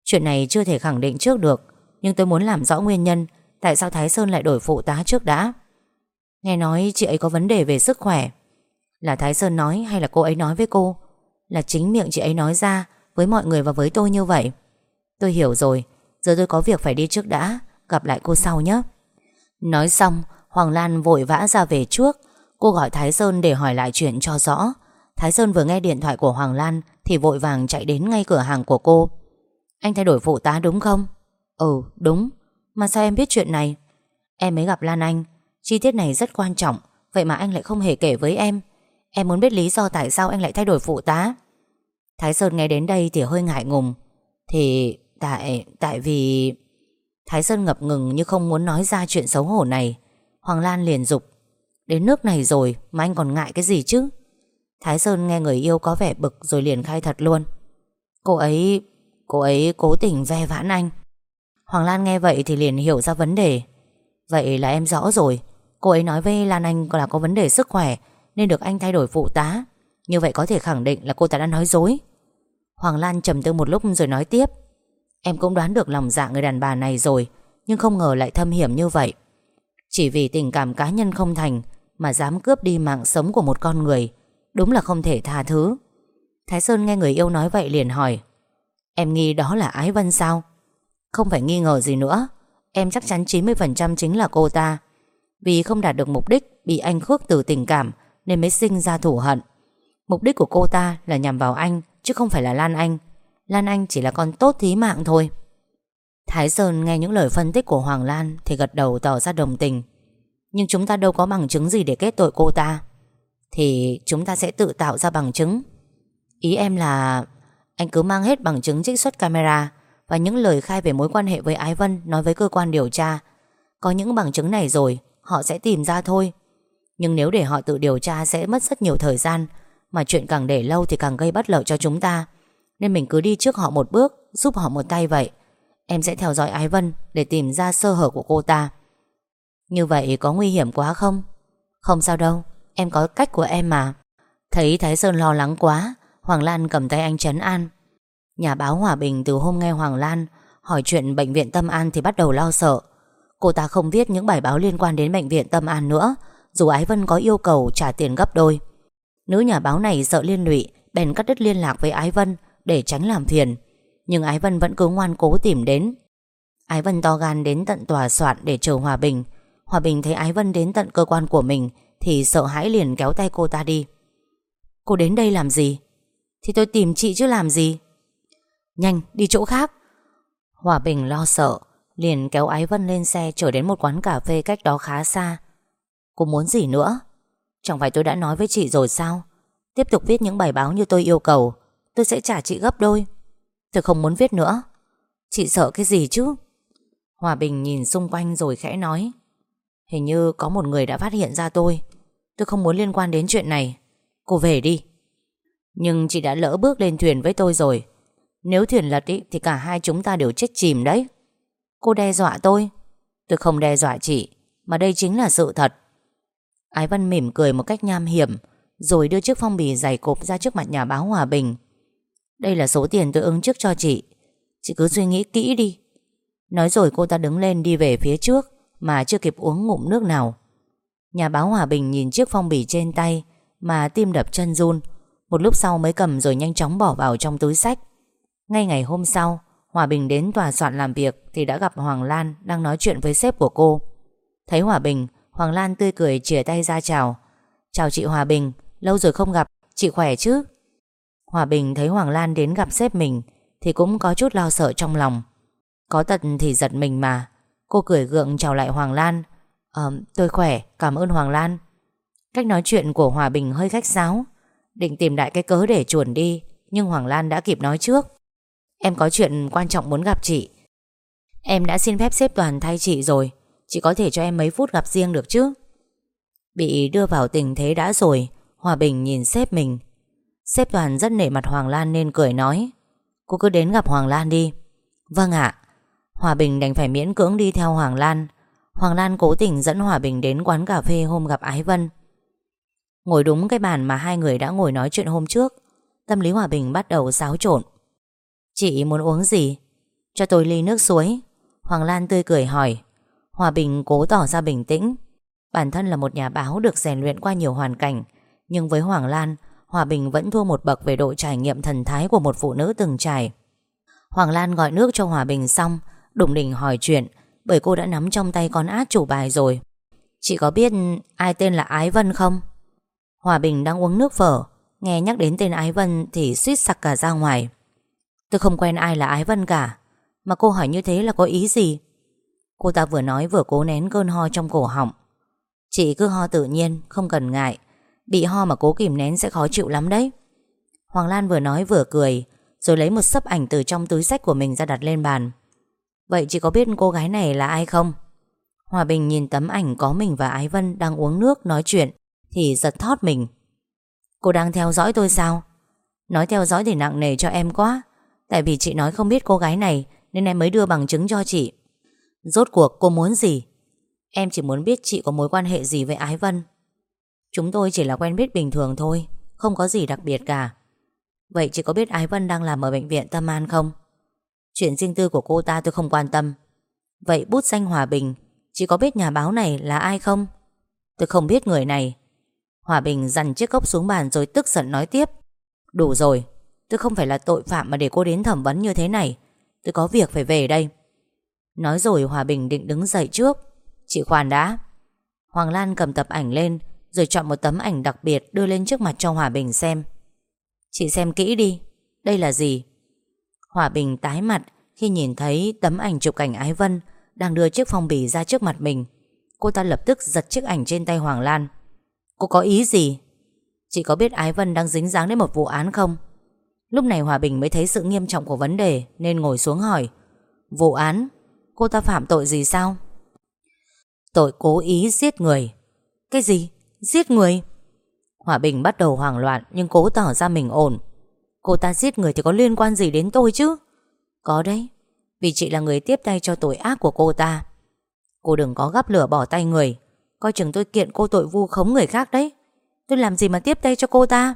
Chuyện này chưa thể khẳng định trước được, Nhưng tôi muốn làm rõ nguyên nhân Tại sao Thái Sơn lại đổi phụ tá trước đã. Nghe nói chị ấy có vấn đề về sức khỏe. Là Thái Sơn nói hay là cô ấy nói với cô? Là chính miệng chị ấy nói ra Với mọi người và với tôi như vậy. Tôi hiểu rồi, Giờ tôi có việc phải đi trước đã, Gặp lại cô sau nhé. Nói xong, Hoàng Lan vội vã ra về trước. Cô gọi Thái Sơn để hỏi lại chuyện cho rõ. Thái Sơn vừa nghe điện thoại của Hoàng Lan Thì vội vàng chạy đến ngay cửa hàng của cô. Anh thay đổi phụ tá đúng không? Ừ đúng. Mà sao em biết chuyện này? Em mới gặp Lan Anh. Chi tiết này rất quan trọng, Vậy mà anh lại không hề kể với em. Em muốn biết lý do tại sao anh lại thay đổi phụ tá. Thái Sơn nghe đến đây thì hơi ngại ngùng. Thì tại tại vì Thái Sơn ngập ngừng như không muốn nói ra chuyện xấu hổ này. Hoàng Lan liền dục, Đến nước này rồi mà anh còn ngại cái gì chứ? Thái Sơn nghe người yêu có vẻ bực Rồi liền khai thật luôn. Cô ấy Cô ấy cố tình ve vãn anh. Hoàng Lan nghe vậy thì liền hiểu ra vấn đề. Vậy là em rõ rồi Cô ấy nói với Lan Anh là có vấn đề sức khỏe, Nên được anh thay đổi phụ tá. Như vậy có thể khẳng định là cô ta đã nói dối. Hoàng Lan trầm tư một lúc rồi nói tiếp. Em cũng đoán được lòng dạ người đàn bà này rồi, Nhưng không ngờ lại thâm hiểm như vậy. Chỉ vì tình cảm cá nhân không thành Mà dám cướp đi mạng sống của một con người, Đúng là không thể tha thứ. Thái Sơn nghe người yêu nói vậy liền hỏi, Em nghi đó là Ái Vân sao? Không phải nghi ngờ gì nữa, Em chắc chắn 90% chính là cô ta. Vì không đạt được mục đích Bị anh khước từ tình cảm, Nên mới sinh ra thủ hận. Mục đích của cô ta là nhằm vào anh, Chứ không phải là Lan Anh. Lan Anh chỉ là con tốt thí mạng thôi. Thái Sơn nghe những lời phân tích của Hoàng Lan Thì gật đầu tỏ ra đồng tình. Nhưng chúng ta đâu có bằng chứng gì để kết tội cô ta. Thì chúng ta sẽ tự tạo ra bằng chứng. Ý em là Anh cứ mang hết bằng chứng trích xuất camera Và những lời khai về mối quan hệ với Ái Vân Nói với cơ quan điều tra. Có những bằng chứng này rồi Họ sẽ tìm ra thôi. Nhưng nếu để họ tự điều tra sẽ mất rất nhiều thời gian, Mà chuyện càng để lâu thì càng gây bất lợi cho chúng ta. Nên mình cứ đi trước họ một bước, Giúp họ một tay vậy. Em sẽ theo dõi Ái Vân Để tìm ra sơ hở của cô ta. Như vậy có nguy hiểm quá không? Không sao đâu, Em có cách của em mà. Thấy Thái Sơn lo lắng quá, Hoàng Lan cầm tay anh trấn an. Nhà báo Hòa Bình từ hôm nghe Hoàng Lan Hỏi chuyện bệnh viện Tâm An thì bắt đầu lo sợ. Cô ta không viết những bài báo liên quan đến bệnh viện Tâm An nữa Dù Ái Vân có yêu cầu trả tiền gấp đôi Nữ nhà báo này sợ liên lụy Bèn cắt đứt liên lạc với Ái Vân để tránh làm phiền. Nhưng Ái Vân vẫn cứ ngoan cố tìm đến. Ái Vân to gan đến tận tòa soạn để chờ Hòa Bình. Hòa Bình thấy Ái Vân đến tận cơ quan của mình thì sợ hãi liền kéo tay cô ta đi. Cô đến đây làm gì? Thì tôi tìm chị chứ làm gì? Nhanh, đi chỗ khác. Hòa Bình lo sợ, liền kéo Ái Vân lên xe chở đến một quán cà phê cách đó khá xa. Cô muốn gì nữa? Chẳng phải tôi đã nói với chị rồi sao? Tiếp tục viết những bài báo như tôi yêu cầu Tôi sẽ trả chị gấp đôi. Tôi không muốn viết nữa. Chị sợ cái gì chứ? Hòa Bình nhìn xung quanh rồi khẽ nói Hình như có một người đã phát hiện ra tôi. Tôi không muốn liên quan đến chuyện này. Cô về đi. Nhưng chị đã lỡ bước lên thuyền với tôi rồi. Nếu thuyền lật ý, thì cả hai chúng ta đều chết chìm đấy. Cô đe dọa tôi. Tôi không đe dọa chị, Mà đây chính là sự thật. Ái Vân mỉm cười một cách nham hiểm, Rồi đưa chiếc phong bì dày cộp ra trước mặt nhà báo Hòa Bình. Đây là số tiền tôi ứng trước cho chị. Chị cứ suy nghĩ kỹ đi. Nói rồi cô ta đứng lên đi về phía trước, Mà chưa kịp uống ngụm nước nào. Nhà báo Hòa Bình nhìn chiếc phong bì trên tay, Mà tim đập chân run. Một lúc sau mới cầm rồi nhanh chóng bỏ vào trong túi sách. Ngay ngày hôm sau Hòa Bình đến tòa soạn làm việc Thì đã gặp Hoàng Lan đang nói chuyện với sếp của cô. Thấy Hòa Bình, Hoàng Lan tươi cười chìa tay ra chào. Chào chị Hòa Bình, Lâu rồi không gặp, Chị khỏe chứ? Hòa Bình thấy Hoàng Lan đến gặp sếp mình Thì cũng có chút lo sợ trong lòng. Có tật thì giật mình mà. Cô cười gượng chào lại Hoàng Lan. Ờ tôi khỏe, cảm ơn Hoàng Lan. Cách nói chuyện của Hòa Bình hơi khách sáo. Định tìm đại cái cớ để chuồn đi, Nhưng Hoàng Lan đã kịp nói trước. Em có chuyện quan trọng muốn gặp chị. Em đã xin phép xếp toàn thay chị rồi. Chị có thể cho em mấy phút gặp riêng được chứ? Bị đưa vào tình thế đã rồi, Hòa Bình nhìn sếp mình. Sếp toàn rất nể mặt Hoàng Lan nên cười nói, Cô cứ đến gặp Hoàng Lan đi. Vâng ạ. Hòa Bình đành phải miễn cưỡng đi theo Hoàng Lan. Hoàng Lan cố tình dẫn Hòa Bình đến quán cà phê hôm gặp Ái Vân. Ngồi đúng cái bàn mà hai người đã ngồi nói chuyện hôm trước. Tâm lý Hòa Bình bắt đầu xáo trộn. Chị muốn uống gì? Cho tôi ly nước suối. Hoàng Lan tươi cười hỏi. Hòa Bình cố tỏ ra bình tĩnh. Bản thân là một nhà báo được rèn luyện qua nhiều hoàn cảnh. Nhưng với Hoàng Lan, Hòa Bình vẫn thua một bậc về độ trải nghiệm thần thái của một phụ nữ từng trải. Hoàng Lan gọi nước cho Hòa Bình xong, Đụng đỉnh hỏi chuyện, Bởi cô đã nắm trong tay con át chủ bài rồi. Chị có biết ai tên là Ái Vân không? Hòa Bình đang uống nước phở, Nghe nhắc đến tên Ái Vân Thì suýt sặc cả ra ngoài. Tôi không quen ai là Ái Vân cả. Mà cô hỏi như thế là có ý gì? Cô ta vừa nói vừa cố nén cơn ho trong cổ họng. Chị cứ ho tự nhiên, Không cần ngại. Bị ho mà cố kìm nén sẽ khó chịu lắm đấy. Hoàng Lan vừa nói vừa cười, Rồi lấy một sấp ảnh từ trong túi sách của mình ra đặt lên bàn. Vậy chị có biết cô gái này là ai không? Hòa Bình nhìn tấm ảnh có mình và Ái Vân đang uống nước nói chuyện, Thì giật thót mình. Cô đang theo dõi tôi sao? Nói theo dõi thì nặng nề cho em quá. Tại vì chị nói không biết cô gái này, Nên em mới đưa bằng chứng cho chị. Rốt cuộc cô muốn gì? Em chỉ muốn biết chị có mối quan hệ gì với Ái Vân. Chúng tôi chỉ là quen biết bình thường thôi, Không có gì đặc biệt cả. Vậy chị có biết Ái Vân đang làm ở bệnh viện Tâm An không? Chuyện riêng tư của cô ta tôi không quan tâm. Vậy bút danh Hòa Bình, Chị có biết nhà báo này là ai không? Tôi không biết người này. Hòa Bình dằn chiếc cốc xuống bàn rồi tức giận nói tiếp. Đủ rồi Tôi không phải là tội phạm mà để cô đến thẩm vấn như thế này Tôi có việc phải về đây Nói rồi Hòa Bình định đứng dậy trước Chị khoan đã Hoàng Lan cầm tập ảnh lên, Rồi chọn một tấm ảnh đặc biệt đưa lên trước mặt cho Hòa Bình xem Chị xem kỹ đi, Đây là gì Hòa Bình tái mặt khi nhìn thấy tấm ảnh chụp cảnh Ái Vân đang đưa chiếc phong bì ra trước mặt mình. Cô ta lập tức giật chiếc ảnh trên tay Hoàng Lan. Cô có ý gì? Chị có biết Ái Vân đang dính dáng đến một vụ án không? Lúc này Hòa Bình mới thấy sự nghiêm trọng của vấn đề nên ngồi xuống hỏi. Vụ án? Cô ta phạm tội gì sao? Tội cố ý giết người. Cái gì? Giết người? Hòa Bình bắt đầu hoảng loạn nhưng cố tỏ ra mình ổn. Cô ta giết người thì có liên quan gì đến tôi chứ? Có đấy, vì chị là người tiếp tay cho tội ác của cô ta. Cô đừng có gắp lửa bỏ tay người, coi chừng tôi kiện cô tội vu khống người khác đấy. Tôi làm gì mà tiếp tay cho cô ta?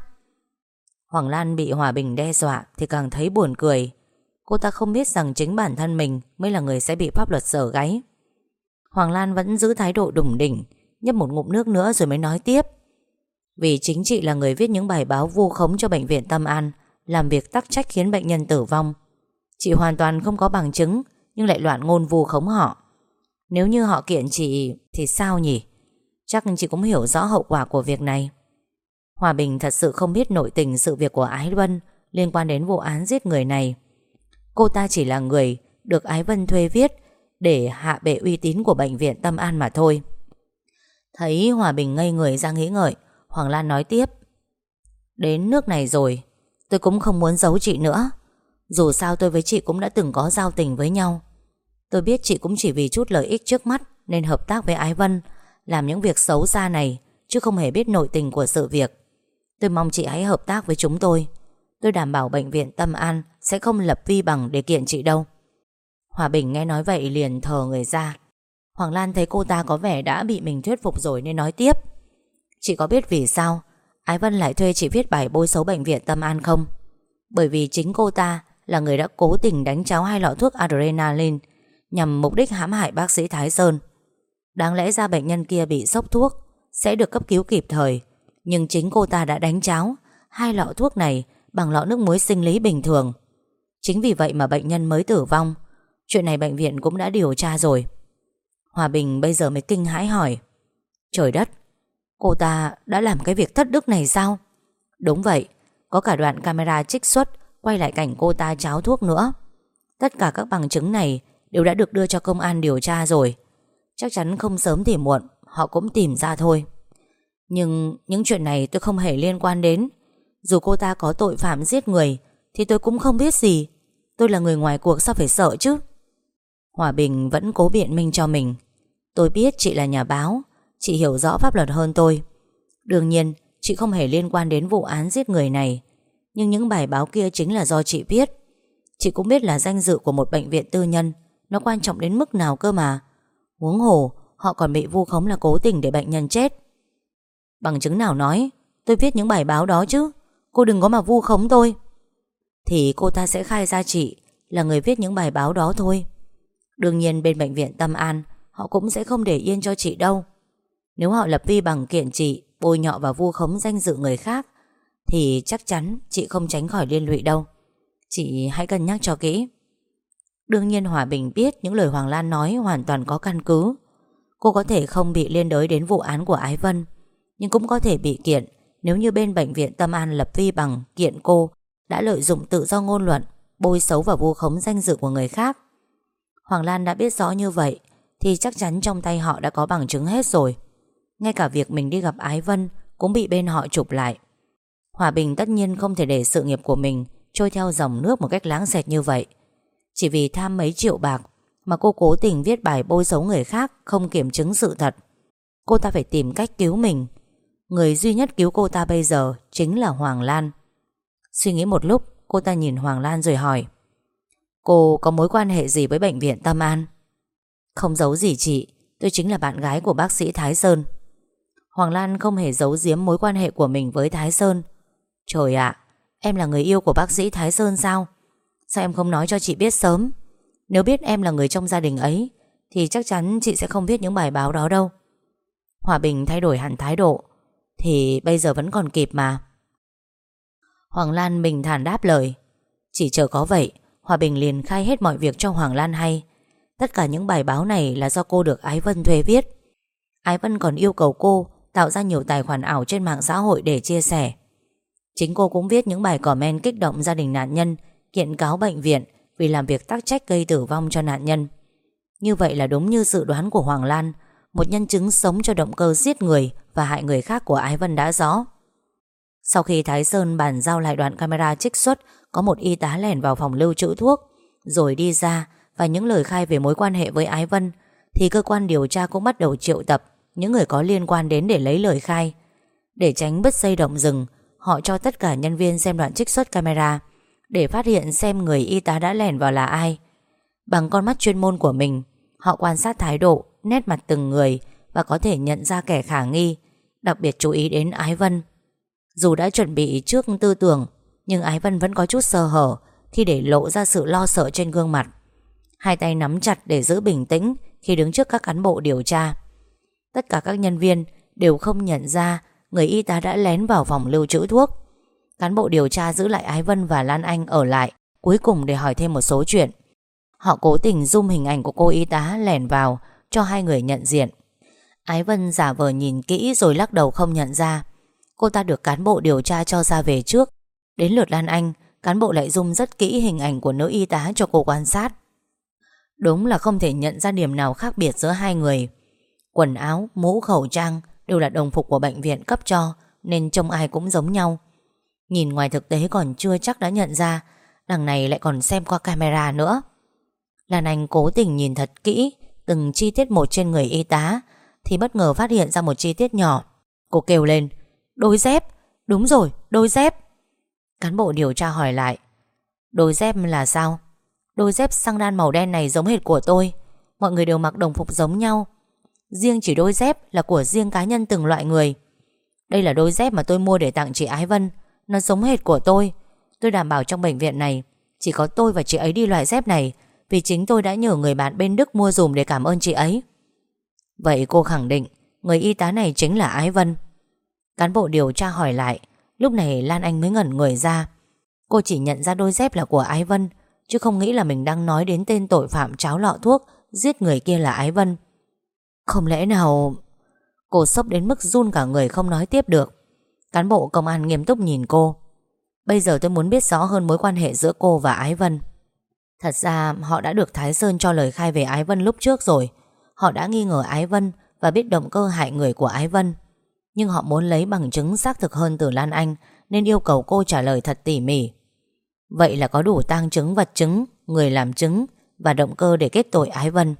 Hoàng Lan bị Hòa Bình đe dọa thì càng thấy buồn cười. Cô ta không biết rằng chính bản thân mình mới là người sẽ bị pháp luật sở gáy. Hoàng Lan vẫn giữ thái độ đủng đỉnh, nhấp một ngụm nước nữa rồi mới nói tiếp. Vì chính chị là người viết những bài báo vu khống cho bệnh viện Tâm An, làm việc tắc trách khiến bệnh nhân tử vong. Chị hoàn toàn không có bằng chứng, nhưng lại loạn ngôn vu khống họ. Nếu như họ kiện chị thì sao nhỉ? Chắc chị cũng hiểu rõ hậu quả của việc này. Hòa Bình thật sự không biết nội tình sự việc của Ái Vân liên quan đến vụ án giết người này. Cô ta chỉ là người được Ái Vân thuê viết để hạ bệ uy tín của bệnh viện Tâm An mà thôi. Thấy Hòa Bình ngây người ra nghĩ ngợi, Hoàng Lan nói tiếp. Đến nước này rồi Tôi cũng không muốn giấu chị nữa Dù sao tôi với chị cũng đã từng có giao tình với nhau Tôi biết chị cũng chỉ vì chút lợi ích trước mắt Nên hợp tác với Ái Vân Làm những việc xấu xa này Chứ không hề biết nội tình của sự việc Tôi mong chị hãy hợp tác với chúng tôi Tôi đảm bảo bệnh viện Tâm An Sẽ không lập vi bằng để kiện chị đâu Hòa Bình nghe nói vậy liền thờ người ra Hoàng Lan thấy cô ta có vẻ đã bị mình thuyết phục rồi nên nói tiếp Chị có biết vì sao Ái Vân lại thuê chị viết bài bôi xấu bệnh viện Tâm An không? Bởi vì chính cô ta là người đã cố tình đánh cháo hai lọ thuốc adrenaline nhằm mục đích hãm hại bác sĩ Thái Sơn. Đáng lẽ ra bệnh nhân kia bị sốc thuốc sẽ được cấp cứu kịp thời, nhưng chính cô ta đã đánh cháo hai lọ thuốc này bằng lọ nước muối sinh lý bình thường. Chính vì vậy mà bệnh nhân mới tử vong. Chuyện này bệnh viện cũng đã điều tra rồi. Hòa Bình bây giờ mới kinh hãi hỏi Trời đất, Cô ta đã làm cái việc thất đức này sao Đúng vậy, Có cả đoạn camera trích xuất Quay lại cảnh cô ta cháo thuốc nữa Tất cả các bằng chứng này Đều đã được đưa cho công an điều tra rồi Chắc chắn không sớm thì muộn, Họ cũng tìm ra thôi nhưng những chuyện này tôi không hề liên quan đến. Dù cô ta có tội phạm giết người, Thì tôi cũng không biết gì. Tôi là người ngoài cuộc sao phải sợ chứ? Hòa Bình vẫn cố biện minh cho mình. Tôi biết chị là nhà báo, Chị hiểu rõ pháp luật hơn tôi. Đương nhiên, chị không hề liên quan đến vụ án giết người này. Nhưng những bài báo kia chính là do chị viết. Chị cũng biết là danh dự của một bệnh viện tư nhân, Nó quan trọng đến mức nào cơ mà. Huống hồ, Họ còn bị vu khống là cố tình để bệnh nhân chết. Bằng chứng nào nói, Tôi viết những bài báo đó chứ? Cô đừng có mà vu khống tôi. Thì cô ta sẽ khai ra chị Là người viết những bài báo đó thôi. Đương nhiên bên bệnh viện Tâm An, Họ cũng sẽ không để yên cho chị đâu. Nếu họ lập vi bằng kiện chị, Bôi nhọ và vu khống danh dự người khác, Thì chắc chắn chị không tránh khỏi liên lụy đâu. Chị hãy cân nhắc cho kỹ. Đương nhiên Hòa Bình biết Những lời Hoàng Lan nói hoàn toàn có căn cứ. Cô có thể không bị liên đới đến vụ án của Ái Vân. Nhưng cũng có thể bị kiện. Nếu như bên bệnh viện Tâm An lập vi bằng Kiện cô, đã lợi dụng tự do ngôn luận, Bôi xấu và vu khống danh dự của người khác. Hoàng Lan đã biết rõ như vậy, Thì chắc chắn trong tay họ đã có bằng chứng hết rồi. Ngay cả việc mình đi gặp Ái Vân Cũng bị bên họ chụp lại. Hòa Bình tất nhiên không thể để sự nghiệp của mình Trôi theo dòng nước một cách láng xẹt như vậy. Chỉ vì tham mấy triệu bạc Mà cô cố tình viết bài bôi xấu người khác Không kiểm chứng sự thật. Cô ta phải tìm cách cứu mình Người duy nhất cứu cô ta bây giờ Chính là Hoàng Lan Suy nghĩ một lúc, Cô ta nhìn Hoàng Lan rồi hỏi, Cô có mối quan hệ gì với bệnh viện Tâm An? Không giấu gì chị, Tôi chính là bạn gái của bác sĩ Thái Sơn Hoàng Lan không hề giấu giếm mối quan hệ của mình với Thái Sơn Trời ạ, Em là người yêu của bác sĩ Thái Sơn sao? Sao em không nói cho chị biết sớm? Nếu biết em là người trong gia đình ấy, Thì chắc chắn chị sẽ không viết những bài báo đó đâu Hòa Bình thay đổi hẳn thái độ thì bây giờ vẫn còn kịp mà. Hoàng Lan bình thản đáp lời. Chỉ chờ có vậy Hòa Bình liền khai hết mọi việc cho Hoàng Lan hay. Tất cả những bài báo này là do cô được Ái Vân thuê viết. Ái Vân còn yêu cầu cô tạo ra nhiều tài khoản ảo trên mạng xã hội để chia sẻ. Chính cô cũng viết những bài comment kích động gia đình nạn nhân kiện cáo bệnh viện vì làm việc tác trách gây tử vong cho nạn nhân. Như vậy là đúng như dự đoán của Hoàng Lan, một nhân chứng sống cho động cơ giết người và hại người khác của Ái Vân đã rõ. Sau khi Thái Sơn bàn giao lại đoạn camera trích xuất có một y tá lẻn vào phòng lưu trữ thuốc rồi đi ra và những lời khai về mối quan hệ với Ái Vân thì cơ quan điều tra cũng bắt đầu triệu tập những người có liên quan đến để lấy lời khai. Để tránh bứt dây động rừng, họ cho tất cả nhân viên xem đoạn trích xuất camera để phát hiện xem người y tá đã lẻn vào là ai. Bằng con mắt chuyên môn của mình, họ quan sát thái độ, nét mặt từng người và có thể nhận ra kẻ khả nghi, đặc biệt chú ý đến Ái Vân. Dù đã chuẩn bị trước tư tưởng, nhưng Ái Vân vẫn có chút sơ hở khi để lộ ra sự lo sợ trên gương mặt. Hai tay nắm chặt để giữ bình tĩnh khi đứng trước các cán bộ điều tra. Tất cả các nhân viên đều không nhận ra người y tá đã lén vào phòng lưu trữ thuốc. Cán bộ điều tra giữ lại Ái Vân và Lan Anh ở lại cuối cùng để hỏi thêm một số chuyện. Họ cố tình zoom hình ảnh của cô y tá lẻn vào cho hai người nhận diện. Ái Vân giả vờ nhìn kỹ rồi lắc đầu không nhận ra. Cô ta được cán bộ điều tra cho ra về trước. Đến lượt Lan Anh, cán bộ lại zoom rất kỹ hình ảnh của nữ y tá cho cô quan sát. Đúng là không thể nhận ra điểm nào khác biệt giữa hai người. Quần áo, mũ khẩu trang đều là đồng phục của bệnh viện cấp cho nên trông ai cũng giống nhau. Nhìn ngoài thực tế còn chưa chắc đã nhận ra Đằng này lại còn xem qua camera nữa Lan Anh cố tình nhìn thật kỹ Từng chi tiết một trên người y tá Thì bất ngờ phát hiện ra một chi tiết nhỏ. Cô kêu lên Đôi dép, đúng rồi, đôi dép. Cán bộ điều tra hỏi lại Đôi dép là sao? Đôi dép xăng đan màu đen này giống hệt của tôi Mọi người đều mặc đồng phục giống nhau. Riêng chỉ đôi dép là của riêng cá nhân từng loại người. Đây là đôi dép mà tôi mua để tặng chị Ái Vân Nó giống hệt của tôi. Tôi đảm bảo trong bệnh viện này Chỉ có tôi và chị ấy đi loại dép này vì chính tôi đã nhờ người bạn bên Đức mua dùm để cảm ơn chị ấy. Vậy cô khẳng định, Người y tá này chính là Ái Vân. Cán bộ điều tra hỏi lại, Lúc này Lan Anh mới ngẩn người ra. Cô chỉ nhận ra đôi dép là của Ái Vân, Chứ không nghĩ là mình đang nói đến tên tội phạm cháo lọ thuốc, Giết người kia là Ái Vân. Không lẽ nào? Cô sốc đến mức run cả người không nói tiếp được. Cán bộ công an nghiêm túc nhìn cô. Bây giờ tôi muốn biết rõ hơn mối quan hệ giữa cô và Ái Vân. Thật ra, họ đã được Thái Sơn cho lời khai về Ái Vân lúc trước rồi. Họ đã nghi ngờ Ái Vân Và biết động cơ hại người của Ái Vân. Nhưng họ muốn lấy bằng chứng xác thực hơn từ Lan Anh, Nên yêu cầu cô trả lời thật tỉ mỉ. Vậy là có đủ tang chứng, vật chứng, Người làm chứng Và động cơ để kết tội Ái Vân.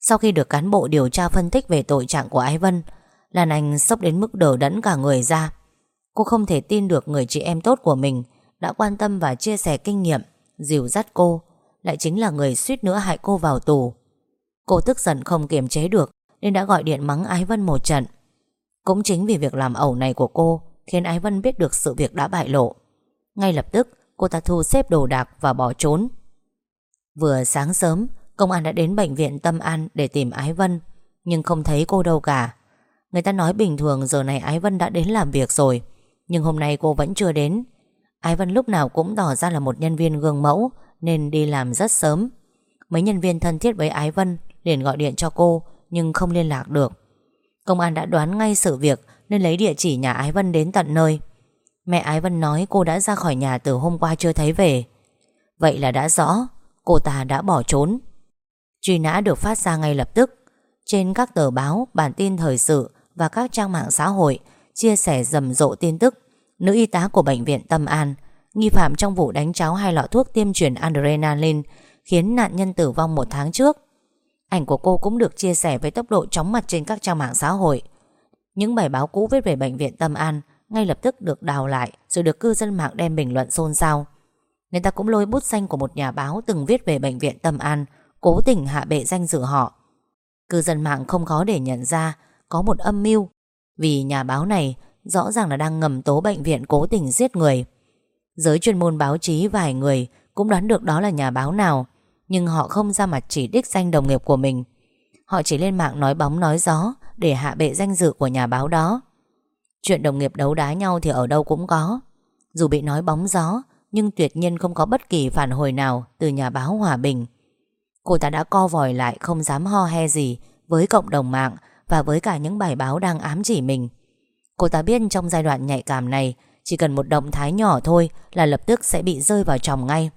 Sau khi được cán bộ điều tra phân tích về tội trạng của Ái Vân, Lan Anh sốc đến mức đờ đẫn cả người ra. Cô không thể tin được người chị em tốt của mình Đã quan tâm và chia sẻ kinh nghiệm, Dìu dắt cô. Lại chính là người suýt nữa hại cô vào tù. Cô tức giận không kiềm chế được, Nên đã gọi điện mắng Ái Vân một trận. Cũng chính vì việc làm ẩu này của cô, Khiến Ái Vân biết được sự việc đã bại lộ. Ngay lập tức, Cô ta thu xếp đồ đạc và bỏ trốn. Vừa sáng sớm, Công an đã đến bệnh viện Tâm An Để tìm Ái Vân, Nhưng không thấy cô đâu cả. Người ta nói bình thường giờ này Ái Vân đã đến làm việc rồi, Nhưng hôm nay cô vẫn chưa đến. Ái Vân lúc nào cũng tỏ ra là một nhân viên gương mẫu nên đi làm rất sớm. Mấy nhân viên thân thiết với Ái Vân liền gọi điện cho cô Nhưng không liên lạc được. Công an đã đoán ngay sự việc Nên lấy địa chỉ nhà Ái Vân đến tận nơi. Mẹ Ái Vân nói cô đã ra khỏi nhà từ hôm qua chưa thấy về. Vậy là đã rõ Cô ta đã bỏ trốn. Truy nã được phát ra ngay lập tức. Trên các tờ báo, bản tin thời sự Và các trang mạng xã hội Chia sẻ rầm rộ tin tức. Nữ y tá của bệnh viện Tâm An Nghi phạm trong vụ đánh cháo hai lọ thuốc tiêm truyền adrenaline Khiến nạn nhân tử vong một tháng trước Ảnh của cô cũng được chia sẻ với tốc độ chóng mặt trên các trang mạng xã hội Những bài báo cũ viết về bệnh viện Tâm An ngay lập tức được đào lại rồi được cư dân mạng đem bình luận xôn xao. Người ta cũng lôi bút danh của một nhà báo từng viết về bệnh viện Tâm An, cố tình hạ bệ danh dự họ. Cư dân mạng không khó để nhận ra có một âm mưu, vì nhà báo này rõ ràng là đang ngầm tố bệnh viện cố tình giết người. Giới chuyên môn báo chí vài người cũng đoán được đó là nhà báo nào, nhưng họ không ra mặt chỉ đích danh đồng nghiệp của mình. Họ chỉ lên mạng nói bóng nói gió để hạ bệ danh dự của nhà báo đó. Chuyện đồng nghiệp đấu đá nhau thì ở đâu cũng có Dù bị nói bóng gió Nhưng tuyệt nhiên không có bất kỳ phản hồi nào Từ nhà báo Hòa Bình Cô ta đã co vòi lại không dám ho he gì Với cộng đồng mạng Và với cả những bài báo đang ám chỉ mình Cô ta biết trong giai đoạn nhạy cảm này chỉ cần một động thái nhỏ thôi Là lập tức sẽ bị rơi vào chồng ngay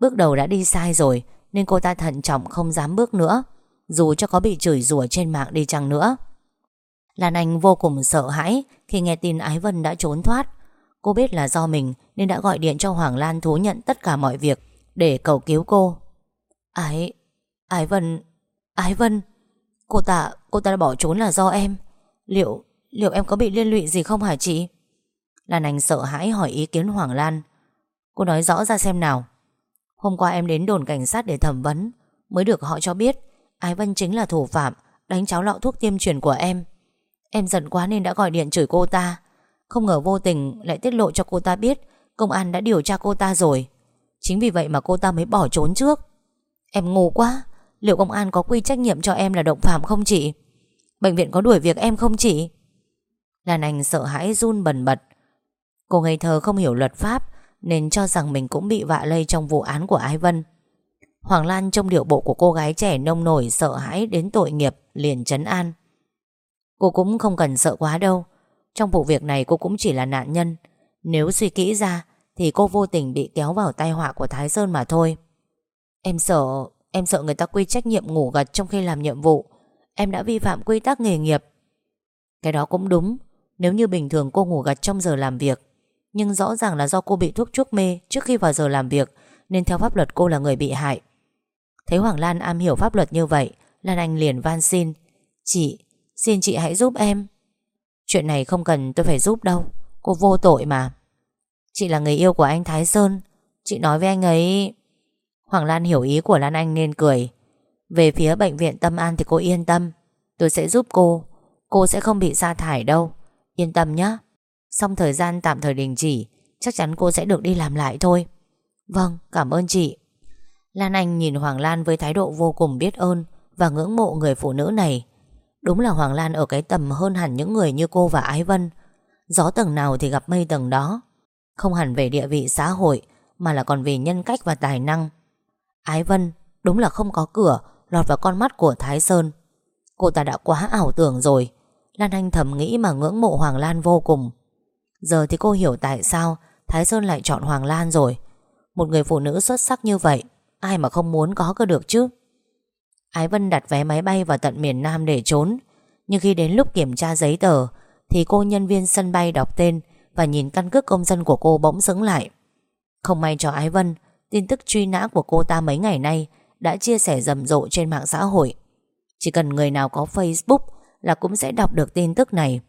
Bước đầu đã đi sai rồi, Nên cô ta thận trọng không dám bước nữa, Dù cho có bị chửi rủa trên mạng đi chăng nữa Lan Anh vô cùng sợ hãi khi nghe tin Ái Vân đã trốn thoát. Cô biết là do mình nên đã gọi điện cho Hoàng Lan thú nhận tất cả mọi việc để cầu cứu cô. Ái... Ái Vân... Ái Vân... Cô ta... Cô ta đã bỏ trốn là do em. Liệu... Liệu em có bị liên lụy gì không hả chị? Lan Anh sợ hãi hỏi ý kiến Hoàng Lan. Cô nói rõ ra xem nào. Hôm qua em đến đồn cảnh sát để thẩm vấn, mới được họ cho biết Ái Vân chính là thủ phạm, đánh cháo lọ thuốc tiêm truyền của em. Em giận quá nên đã gọi điện chửi cô ta Không ngờ vô tình lại tiết lộ cho cô ta biết Công an đã điều tra cô ta rồi Chính vì vậy mà cô ta mới bỏ trốn trước Em ngu quá, Liệu công an có quy trách nhiệm cho em là động phạm không chị Bệnh viện có đuổi việc em không chị Lan Anh sợ hãi run bần bật Cô ngây thơ không hiểu luật pháp, Nên cho rằng mình cũng bị vạ lây trong vụ án của Ái Vân. Hoàng Lan trong điệu bộ của cô gái trẻ nông nổi, sợ hãi đến tội nghiệp, liền chấn an. Cô cũng không cần sợ quá đâu. Trong vụ việc này cô cũng chỉ là nạn nhân. Nếu suy kỹ ra, Thì cô vô tình bị kéo vào tai họa của Thái Sơn mà thôi. Em sợ Em sợ người ta quy trách nhiệm ngủ gật trong khi làm nhiệm vụ. Em đã vi phạm quy tắc nghề nghiệp. Cái đó cũng đúng. Nếu như bình thường cô ngủ gật trong giờ làm việc nhưng rõ ràng là do cô bị thuốc chuốc mê Trước khi vào giờ làm việc Nên theo pháp luật cô là người bị hại. Thấy Hoàng Lan am hiểu pháp luật như vậy Lan Anh liền van xin. Chị, xin chị hãy giúp em. Chuyện này không cần tôi phải giúp đâu Cô vô tội mà. Chị là người yêu của anh Thái Sơn. Chị nói với anh ấy Hoàng Lan hiểu ý của Lan Anh nên cười. Về phía bệnh viện Tâm An thì cô yên tâm Tôi sẽ giúp cô. Cô sẽ không bị sa thải đâu. Yên tâm nhé Xong thời gian tạm thời đình chỉ, Chắc chắn cô sẽ được đi làm lại thôi. Vâng cảm ơn chị. Lan Anh nhìn Hoàng Lan với thái độ vô cùng biết ơn Và ngưỡng mộ người phụ nữ này. Đúng là Hoàng Lan ở cái tầm hơn hẳn những người như cô và Ái Vân. Gió tầng nào thì gặp mây tầng đó. Không hẳn về địa vị xã hội, Mà là còn về nhân cách và tài năng. Ái Vân, đúng là không có cửa, Lọt vào con mắt của Thái Sơn. Cô ta đã quá ảo tưởng rồi. Lan Anh thầm nghĩ mà ngưỡng mộ Hoàng Lan vô cùng. Giờ thì cô hiểu tại sao Thái Sơn lại chọn Hoàng Lan rồi. Một người phụ nữ xuất sắc như vậy, Ai mà không muốn có cơ được chứ? Ái Vân đặt vé máy bay vào tận miền Nam để trốn. Nhưng khi đến lúc kiểm tra giấy tờ, Thì cô nhân viên sân bay đọc tên Và nhìn căn cước công dân của cô bỗng sững lại. Không may cho Ái Vân, Tin tức truy nã của cô ta mấy ngày nay Đã chia sẻ rầm rộ trên mạng xã hội. Chỉ cần người nào có Facebook Là cũng sẽ đọc được tin tức này.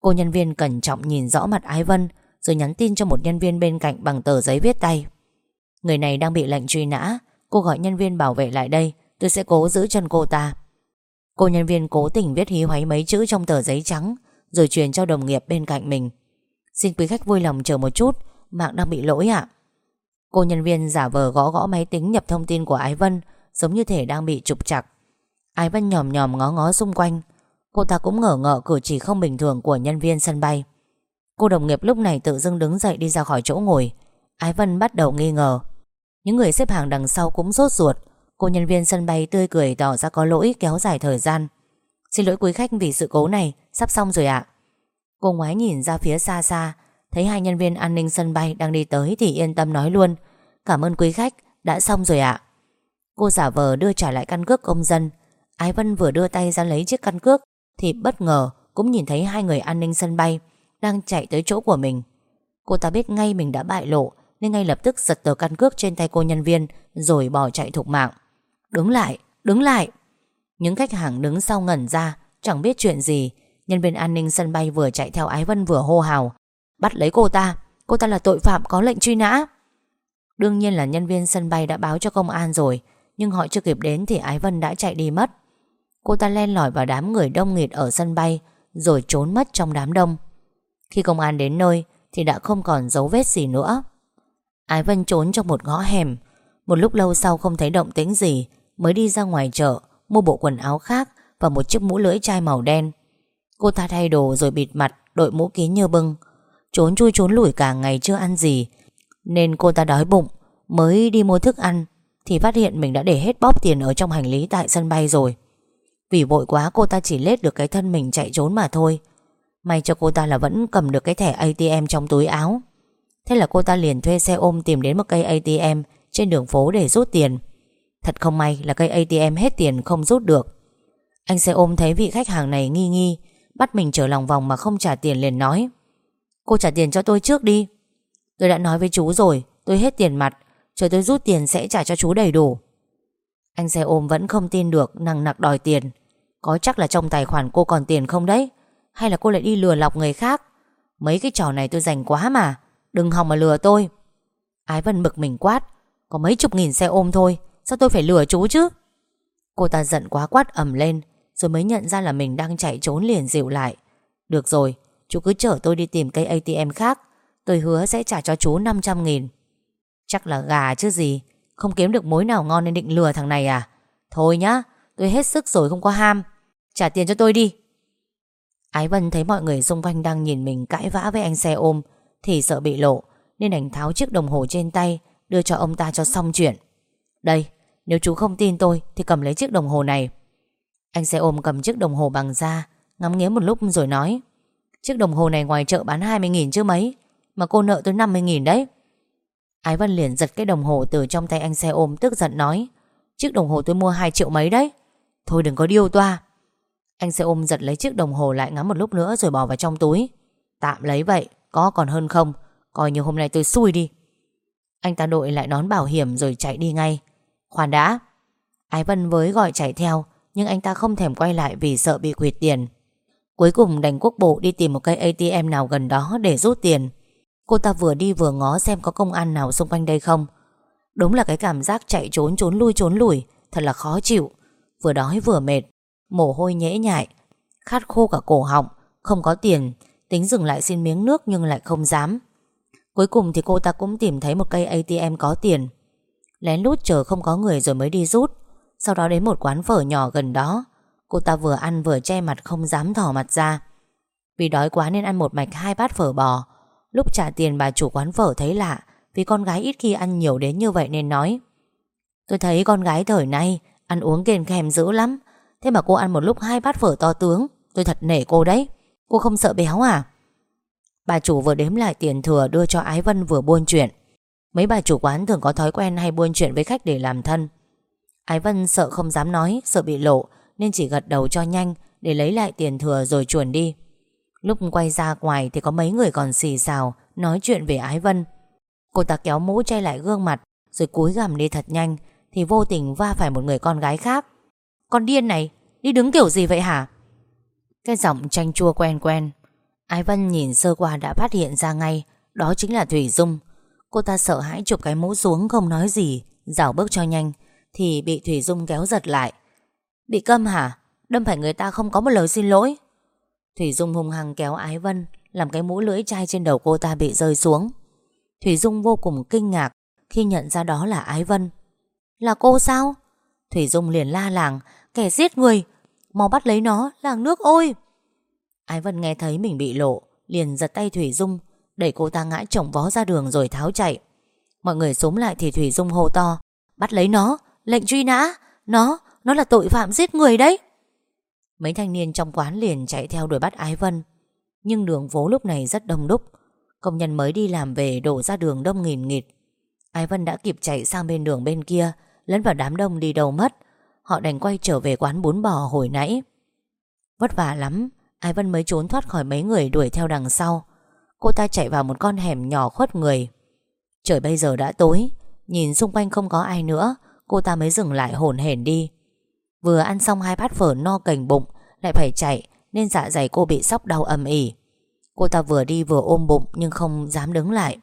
Cô nhân viên cẩn trọng nhìn rõ mặt Ái Vân, Rồi nhắn tin cho một nhân viên bên cạnh Bằng tờ giấy viết tay. Người này đang bị lệnh truy nã, Cô gọi nhân viên bảo vệ lại đây, Tôi sẽ cố giữ chân cô ta. Cô nhân viên cố tình viết hí hoáy mấy chữ trong tờ giấy trắng, Rồi truyền cho đồng nghiệp bên cạnh mình. Xin quý khách vui lòng chờ một chút, Mạng đang bị lỗi ạ. Cô nhân viên giả vờ gõ gõ máy tính nhập thông tin của Ái Vân, Giống như thể đang bị trục chặt Ái Vân nhòm nhòm ngó ngó xung quanh Cô ta cũng ngờ ngợ cử chỉ không bình thường của nhân viên sân bay. Cô đồng nghiệp lúc này tự dưng đứng dậy đi ra khỏi chỗ ngồi. Ái Vân bắt đầu nghi ngờ. Những người xếp hàng đằng sau cũng sốt ruột. Cô nhân viên sân bay tươi cười tỏ ra có lỗi kéo dài thời gian. Xin lỗi quý khách vì sự cố này Sắp xong rồi ạ. Cô ngoái nhìn ra phía xa xa Thấy hai nhân viên an ninh sân bay đang đi tới Thì yên tâm nói luôn Cảm ơn quý khách, đã xong rồi ạ. Cô giả vờ đưa trả lại căn cước công dân. Ái Vân vừa đưa tay ra lấy chiếc căn cước thì bất ngờ cũng nhìn thấy hai người an ninh sân bay Đang chạy tới chỗ của mình. Cô ta biết ngay mình đã bại lộ Nên ngay lập tức giật tờ căn cước trên tay cô nhân viên Rồi bỏ chạy thục mạng. Đứng lại, đứng lại! Những khách hàng đứng sau ngẩn ra Chẳng biết chuyện gì. Nhân viên an ninh sân bay vừa chạy theo Ái Vân vừa hô hào Bắt lấy cô ta Cô ta là tội phạm có lệnh truy nã! Đương nhiên là nhân viên sân bay đã báo cho công an rồi Nhưng họ chưa kịp đến thì Ái Vân đã chạy đi mất. Cô ta len lỏi vào đám người đông nghịt ở sân bay, Rồi trốn mất trong đám đông. Khi công an đến nơi Thì đã không còn dấu vết gì nữa. Ái Vân trốn trong một ngõ hẻm. Một lúc lâu sau không thấy động tĩnh gì, Mới đi ra ngoài chợ, Mua bộ quần áo khác Và một chiếc mũ lưỡi chai màu đen. Cô ta thay đồ rồi bịt mặt, Đội mũ kín như bưng. Trốn chui trốn lủi cả ngày chưa ăn gì, Nên cô ta đói bụng, Mới đi mua thức ăn, Thì phát hiện mình đã để hết bóp tiền Ở trong hành lý tại sân bay rồi. Vì vội quá cô ta chỉ lết được cái thân mình chạy trốn mà thôi. May cho cô ta là vẫn cầm được cái thẻ ATM trong túi áo. Thế là cô ta liền thuê xe ôm tìm đến một cây ATM Trên đường phố để rút tiền. Thật không may là cây ATM hết tiền không rút được. Anh xe ôm thấy vị khách hàng này nghi nghi, Bắt mình trở lòng vòng mà không trả tiền liền nói, Cô trả tiền cho tôi trước đi. Tôi đã nói với chú rồi, Tôi hết tiền mặt, Chờ tôi rút tiền sẽ trả cho chú đầy đủ. Anh xe ôm vẫn không tin được Năng nặc đòi tiền. Có chắc là trong tài khoản cô còn tiền không đấy? Hay là cô lại đi lừa lọc người khác? Mấy cái trò này tôi dành quá mà. Đừng hòng mà lừa tôi. Ái Vân bực mình quát. Có mấy chục nghìn xe ôm thôi. Sao tôi phải lừa chú chứ? Cô ta giận quá quát ầm lên, Rồi mới nhận ra là mình đang chạy trốn liền dịu lại. Được rồi, Chú cứ chở tôi đi tìm cây ATM khác. Tôi hứa sẽ trả cho chú 500 nghìn. Chắc là gà chứ gì? Không kiếm được mối nào ngon nên định lừa thằng này à? Thôi nhá Tôi hết sức rồi không có ham. Trả tiền cho tôi đi. Ái Vân thấy mọi người xung quanh đang nhìn mình cãi vã với anh xe ôm, Thì sợ bị lộ, Nên ảnh tháo chiếc đồng hồ trên tay, Đưa cho ông ta cho xong chuyện. Đây, nếu chú không tin tôi, Thì cầm lấy chiếc đồng hồ này. Anh xe ôm cầm chiếc đồng hồ bằng da, Ngắm nghía một lúc rồi nói, Chiếc đồng hồ này ngoài chợ bán 20.000 chứ mấy? Mà cô nợ tôi 50.000 đấy. Ái Vân liền giật cái đồng hồ từ trong tay anh xe ôm, tức giận nói, Chiếc đồng hồ tôi mua 2 triệu mấy đấy? Thôi đừng có điêu toa. Anh xe ôm giật lấy chiếc đồng hồ lại ngắm một lúc nữa Rồi bỏ vào trong túi. Tạm lấy vậy, có còn hơn không? Coi như hôm nay tôi xui đi. Anh ta đội lại nón bảo hiểm rồi chạy đi ngay. Khoan đã Ái Vân với gọi chạy theo Nhưng anh ta không thèm quay lại vì sợ bị quyệt tiền. Cuối cùng đành quốc bộ đi tìm một cây ATM nào gần đó để rút tiền. Cô ta vừa đi vừa ngó xem có công an nào xung quanh đây không. Đúng là cái cảm giác chạy trốn trốn lui trốn lùi Thật là khó chịu. Vừa đói vừa mệt, Mồ hôi nhễ nhại, Khát khô cả cổ họng, Không có tiền, Tính dừng lại xin miếng nước nhưng lại không dám. Cuối cùng thì cô ta cũng tìm thấy một cây ATM có tiền, Lén lút chờ không có người rồi mới đi rút. Sau đó đến một quán phở nhỏ gần đó, Cô ta vừa ăn vừa che mặt không dám thỏ mặt ra. Vì đói quá nên ăn một mạch hai bát phở bò. Lúc trả tiền bà chủ quán phở thấy lạ, Vì con gái ít khi ăn nhiều đến như vậy nên nói, Tôi thấy con gái thời nay Ăn uống kèm kèm dữ lắm. Thế mà cô ăn một lúc hai bát phở to tướng. Tôi thật nể cô đấy. Cô không sợ béo à? Bà chủ vừa đếm lại tiền thừa đưa cho Ái Vân vừa buôn chuyện. Mấy bà chủ quán thường có thói quen hay buôn chuyện với khách để làm thân. Ái Vân sợ không dám nói, Sợ bị lộ, Nên chỉ gật đầu cho nhanh Để lấy lại tiền thừa rồi chuồn đi. Lúc quay ra ngoài thì có mấy người còn xì xào, Nói chuyện về Ái Vân. Cô ta kéo mũ che lại gương mặt, Rồi cúi gằm đi thật nhanh thì vô tình va phải một người con gái khác. Con điên này, Đi đứng kiểu gì vậy hả? Cái giọng chanh chua quen quen. Ái Vân nhìn sơ qua đã phát hiện ra ngay, Đó chính là Thủy Dung. Cô ta sợ hãi chụp cái mũ xuống không nói gì Dảo bước cho nhanh, Thì bị Thủy Dung kéo giật lại. Bị câm hả? Đâm phải người ta không có một lời xin lỗi. Thủy Dung hung hăng kéo Ái Vân Làm cái mũ lưỡi chai trên đầu cô ta bị rơi xuống. Thủy Dung vô cùng kinh ngạc Khi nhận ra đó là Ái Vân là cô sao? Thủy Dung liền la làng Kẻ giết người Mau bắt lấy nó làng nước ôi. Ái Vân nghe thấy mình bị lộ Liền giật tay Thủy Dung Đẩy cô ta ngã chồng vó ra đường rồi tháo chạy. Mọi người súng lại thì Thủy Dung hô to Bắt lấy nó, lệnh truy nã Nó, nó là tội phạm giết người đấy. Mấy thanh niên trong quán liền chạy theo đuổi bắt Ái Vân Nhưng đường phố lúc này rất đông đúc. Công nhân mới đi làm về đổ ra đường đông nghìn nghịt. Ái Vân đã kịp chạy sang bên đường bên kia Lẫn vào đám đông đi đâu mất. Họ đành quay trở về quán bún bò hồi nãy. Vất vả lắm Ái Vân mới trốn thoát khỏi mấy người đuổi theo đằng sau. Cô ta chạy vào một con hẻm nhỏ khuất người. Trời bây giờ đã tối, Nhìn xung quanh không có ai nữa, Cô ta mới dừng lại hồn hển đi. Vừa ăn xong hai bát phở no cành bụng, Lại phải chạy, Nên dạ dày cô bị sóc đau ầm ỉ. Cô ta vừa đi vừa ôm bụng Nhưng không dám đứng lại.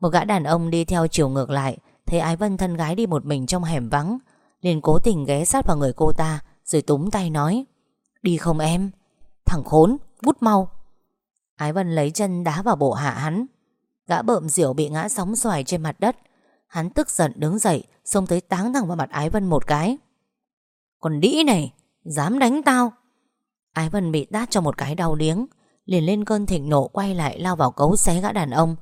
Một gã đàn ông đi theo chiều ngược lại Thấy Ái Vân thân gái đi một mình trong hẻm vắng liền cố tình ghé sát vào người cô ta Rồi túm tay nói Đi không em? Thằng khốn, vút mau. Ái Vân lấy chân đá vào bộ hạ hắn. Gã bợm diểu bị ngã sóng xoài trên mặt đất. Hắn tức giận đứng dậy Xông tới táng thẳng vào mặt Ái Vân một cái. Còn đĩ này Dám đánh tao? Ái Vân bị tát cho một cái đau điếng Liền lên cơn thịnh nộ quay lại lao vào cấu xé gã đàn ông.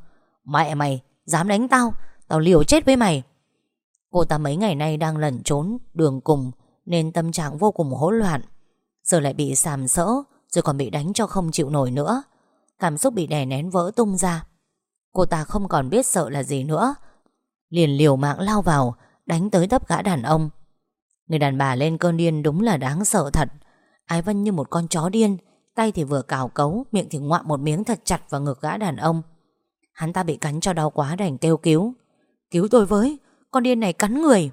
Mẹ mày Dám đánh tao? Tao liều chết với mày. Cô ta mấy ngày nay đang lẩn trốn Đường cùng, Nên tâm trạng vô cùng hỗn loạn. Giờ lại bị sàm sỡ, Rồi còn bị đánh cho không chịu nổi nữa. Cảm xúc bị đè nén vỡ tung ra. Cô ta không còn biết sợ là gì nữa. Liền liều mạng lao vào, Đánh tới tấp gã đàn ông. Người đàn bà lên cơn điên đúng là đáng sợ thật. Ái Vân như một con chó điên, Tay thì vừa cào cấu, Miệng thì ngoạm một miếng thật chặt vào ngực gã đàn ông. Hắn ta bị cắn cho đau quá đành kêu cứu. Cứu tôi với Con điên này cắn người.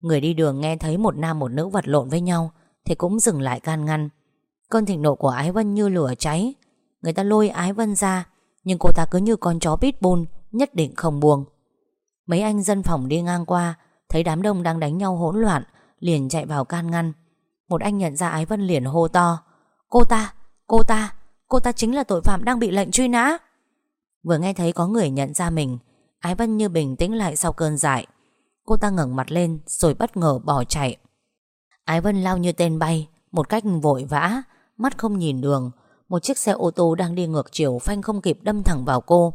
Người đi đường nghe thấy một nam một nữ vật lộn với nhau Thì cũng dừng lại can ngăn. Cơn thịnh nộ của Ái Vân như lửa cháy. Người ta lôi Ái Vân ra Nhưng cô ta cứ như con chó pitbull Nhất định không buông. Mấy anh dân phòng đi ngang qua Thấy đám đông đang đánh nhau hỗn loạn Liền chạy vào can ngăn. Một anh nhận ra Ái Vân liền hô to Cô ta, cô ta, cô ta chính là tội phạm đang bị lệnh truy nã. Vừa nghe thấy có người nhận ra mình Ái Vân như bình tĩnh lại sau cơn dại. Cô ta ngẩng mặt lên Rồi bất ngờ bỏ chạy. Ái Vân lao như tên bay, Một cách vội vã, Mắt không nhìn đường. Một chiếc xe ô tô đang đi ngược chiều Phanh không kịp đâm thẳng vào cô.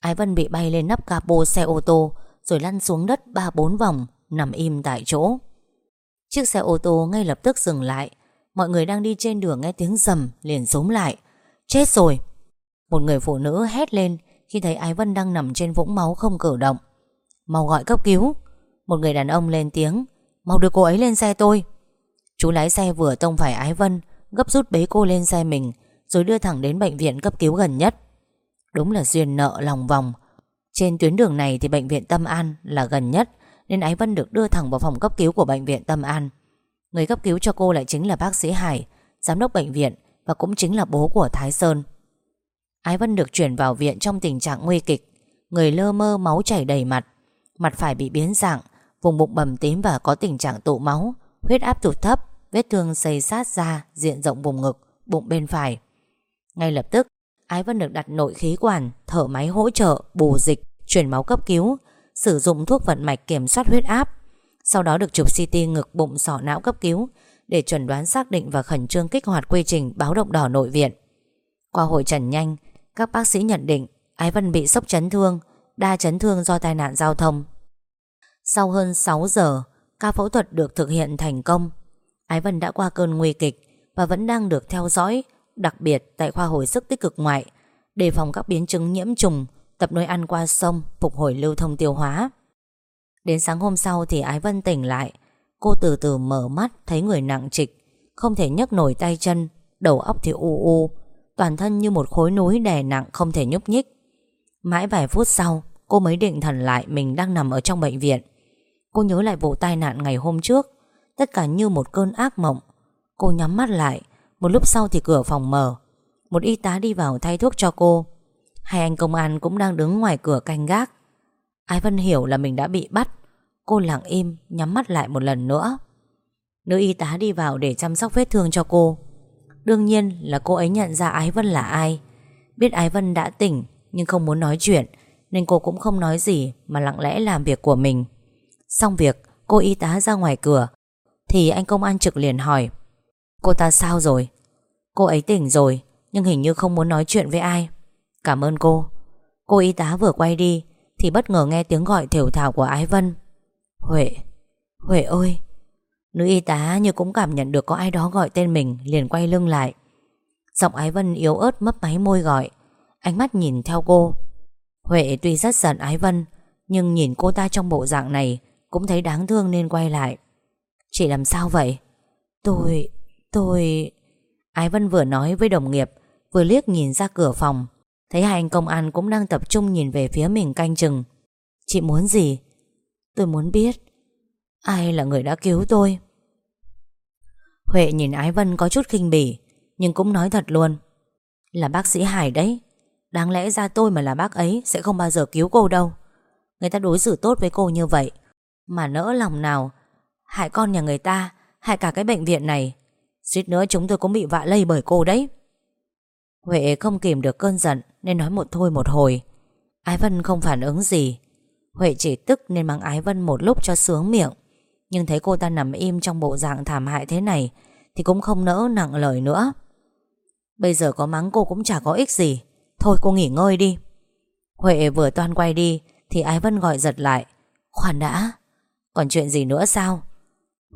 Ái Vân bị bay lên nắp capo xe ô tô, Rồi lăn xuống đất ba bốn vòng, Nằm im tại chỗ. Chiếc xe ô tô ngay lập tức dừng lại. Mọi người đang đi trên đường nghe tiếng rầm Liền xúm lại. Chết rồi! Một người phụ nữ hét lên khi thấy Ái Vân đang nằm trên vũng máu không cử động, Mau gọi cấp cứu. Một người đàn ông lên tiếng, Mau đưa cô ấy lên xe tôi. Chú lái xe vừa tông phải Ái Vân, Gấp rút bế cô lên xe mình, Rồi đưa thẳng đến bệnh viện cấp cứu gần nhất. Đúng là duyên nợ lòng vòng. Trên tuyến đường này thì bệnh viện Tâm An là gần nhất, Nên Ái Vân được đưa thẳng vào phòng cấp cứu của bệnh viện Tâm An. Người cấp cứu cho cô lại chính là bác sĩ Hải, Giám đốc bệnh viện Và cũng chính là bố của Thái Sơn. Ái Vân được chuyển vào viện trong tình trạng nguy kịch. Người lơ mơ máu chảy đầy mặt. Mặt phải bị biến dạng Vùng bụng bầm tím và có tình trạng tụ máu. Huyết áp tụt thấp Vết thương xây sát ra diện rộng vùng ngực Bụng bên phải. Ngay lập tức Ái Vân được đặt nội khí quản Thở máy hỗ trợ, bù dịch, chuyển máu cấp cứu Sử dụng thuốc vận mạch kiểm soát huyết áp. Sau đó được chụp CT ngực bụng sọ não cấp cứu Để chuẩn đoán xác định và khẩn trương kích hoạt quy trình báo động đỏ nội viện. Qua hội trần nhanh các bác sĩ nhận định, Ái Vân bị sốc chấn thương, Đa chấn thương do tai nạn giao thông. Sau hơn 6 giờ, Ca phẫu thuật được thực hiện thành công. Ái Vân đã qua cơn nguy kịch Và vẫn đang được theo dõi, Đặc biệt tại khoa hồi sức tích cực ngoại, Đề phòng các biến chứng nhiễm trùng, Tập nuôi ăn qua sông, Phục hồi lưu thông tiêu hóa. Đến sáng hôm sau thì Ái Vân tỉnh lại. Cô từ từ mở mắt, Thấy người nặng trịch, Không thể nhấc nổi tay chân, Đầu óc thì u u. Toàn thân như một khối núi đè nặng không thể nhúc nhích. Mãi vài phút sau, Cô mới định thần lại mình đang nằm ở trong bệnh viện. Cô nhớ lại vụ tai nạn ngày hôm trước, Tất cả như một cơn ác mộng. Cô nhắm mắt lại, Một lúc sau thì cửa phòng mở. Một y tá đi vào thay thuốc cho cô. Hai anh công an cũng đang đứng ngoài cửa canh gác. Ai Vân hiểu là mình đã bị bắt, Cô lặng im, Nhắm mắt lại một lần nữa. Nữ y tá đi vào để chăm sóc vết thương cho cô. Đương nhiên là cô ấy nhận ra Ái Vân là ai. Biết Ái Vân đã tỉnh, Nhưng không muốn nói chuyện, Nên cô cũng không nói gì Mà lặng lẽ làm việc của mình. Xong việc, cô y tá ra ngoài cửa, Thì anh công an trực liền hỏi, Cô ta sao rồi? Cô ấy tỉnh rồi, Nhưng hình như không muốn nói chuyện với ai. Cảm ơn cô. Cô y tá vừa quay đi, Thì bất ngờ nghe tiếng gọi thều thào của Ái Vân. Huệ Huệ ơi Nữ y tá như cũng cảm nhận được có ai đó gọi tên mình Liền quay lưng lại. Giọng Ái Vân yếu ớt mấp máy môi gọi. Ánh mắt nhìn theo cô. Huệ tuy rất giận Ái Vân Nhưng nhìn cô ta trong bộ dạng này Cũng thấy đáng thương nên quay lại. Chị làm sao vậy? Tôi, tôi Ái Vân vừa nói với đồng nghiệp Vừa liếc nhìn ra cửa phòng. Thấy hai anh công an cũng đang tập trung nhìn về phía mình canh chừng. Chị muốn gì? Tôi muốn biết. Ai là người đã cứu tôi? Huệ nhìn Ái Vân có chút khinh bỉ, Nhưng cũng nói thật luôn. Là bác sĩ Hải đấy. Đáng lẽ ra tôi mà là bác ấy Sẽ không bao giờ cứu cô đâu. Người ta đối xử tốt với cô như vậy, Mà nỡ lòng nào, Hại con nhà người ta, Hại cả cái bệnh viện này. Suýt nữa chúng tôi cũng bị vạ lây bởi cô đấy. Huệ không kìm được cơn giận Nên nói một thôi một hồi. Ái Vân không phản ứng gì. Huệ chỉ tức nên mang Ái Vân một lúc cho sướng miệng. Nhưng thấy cô ta nằm im trong bộ dạng thảm hại thế này, Thì cũng không nỡ nặng lời nữa. Bây giờ có mắng cô cũng chả có ích gì. Thôi cô nghỉ ngơi đi. Huệ vừa toan quay đi, Thì Ái Vân gọi giật lại. Khoan đã, Còn chuyện gì nữa sao?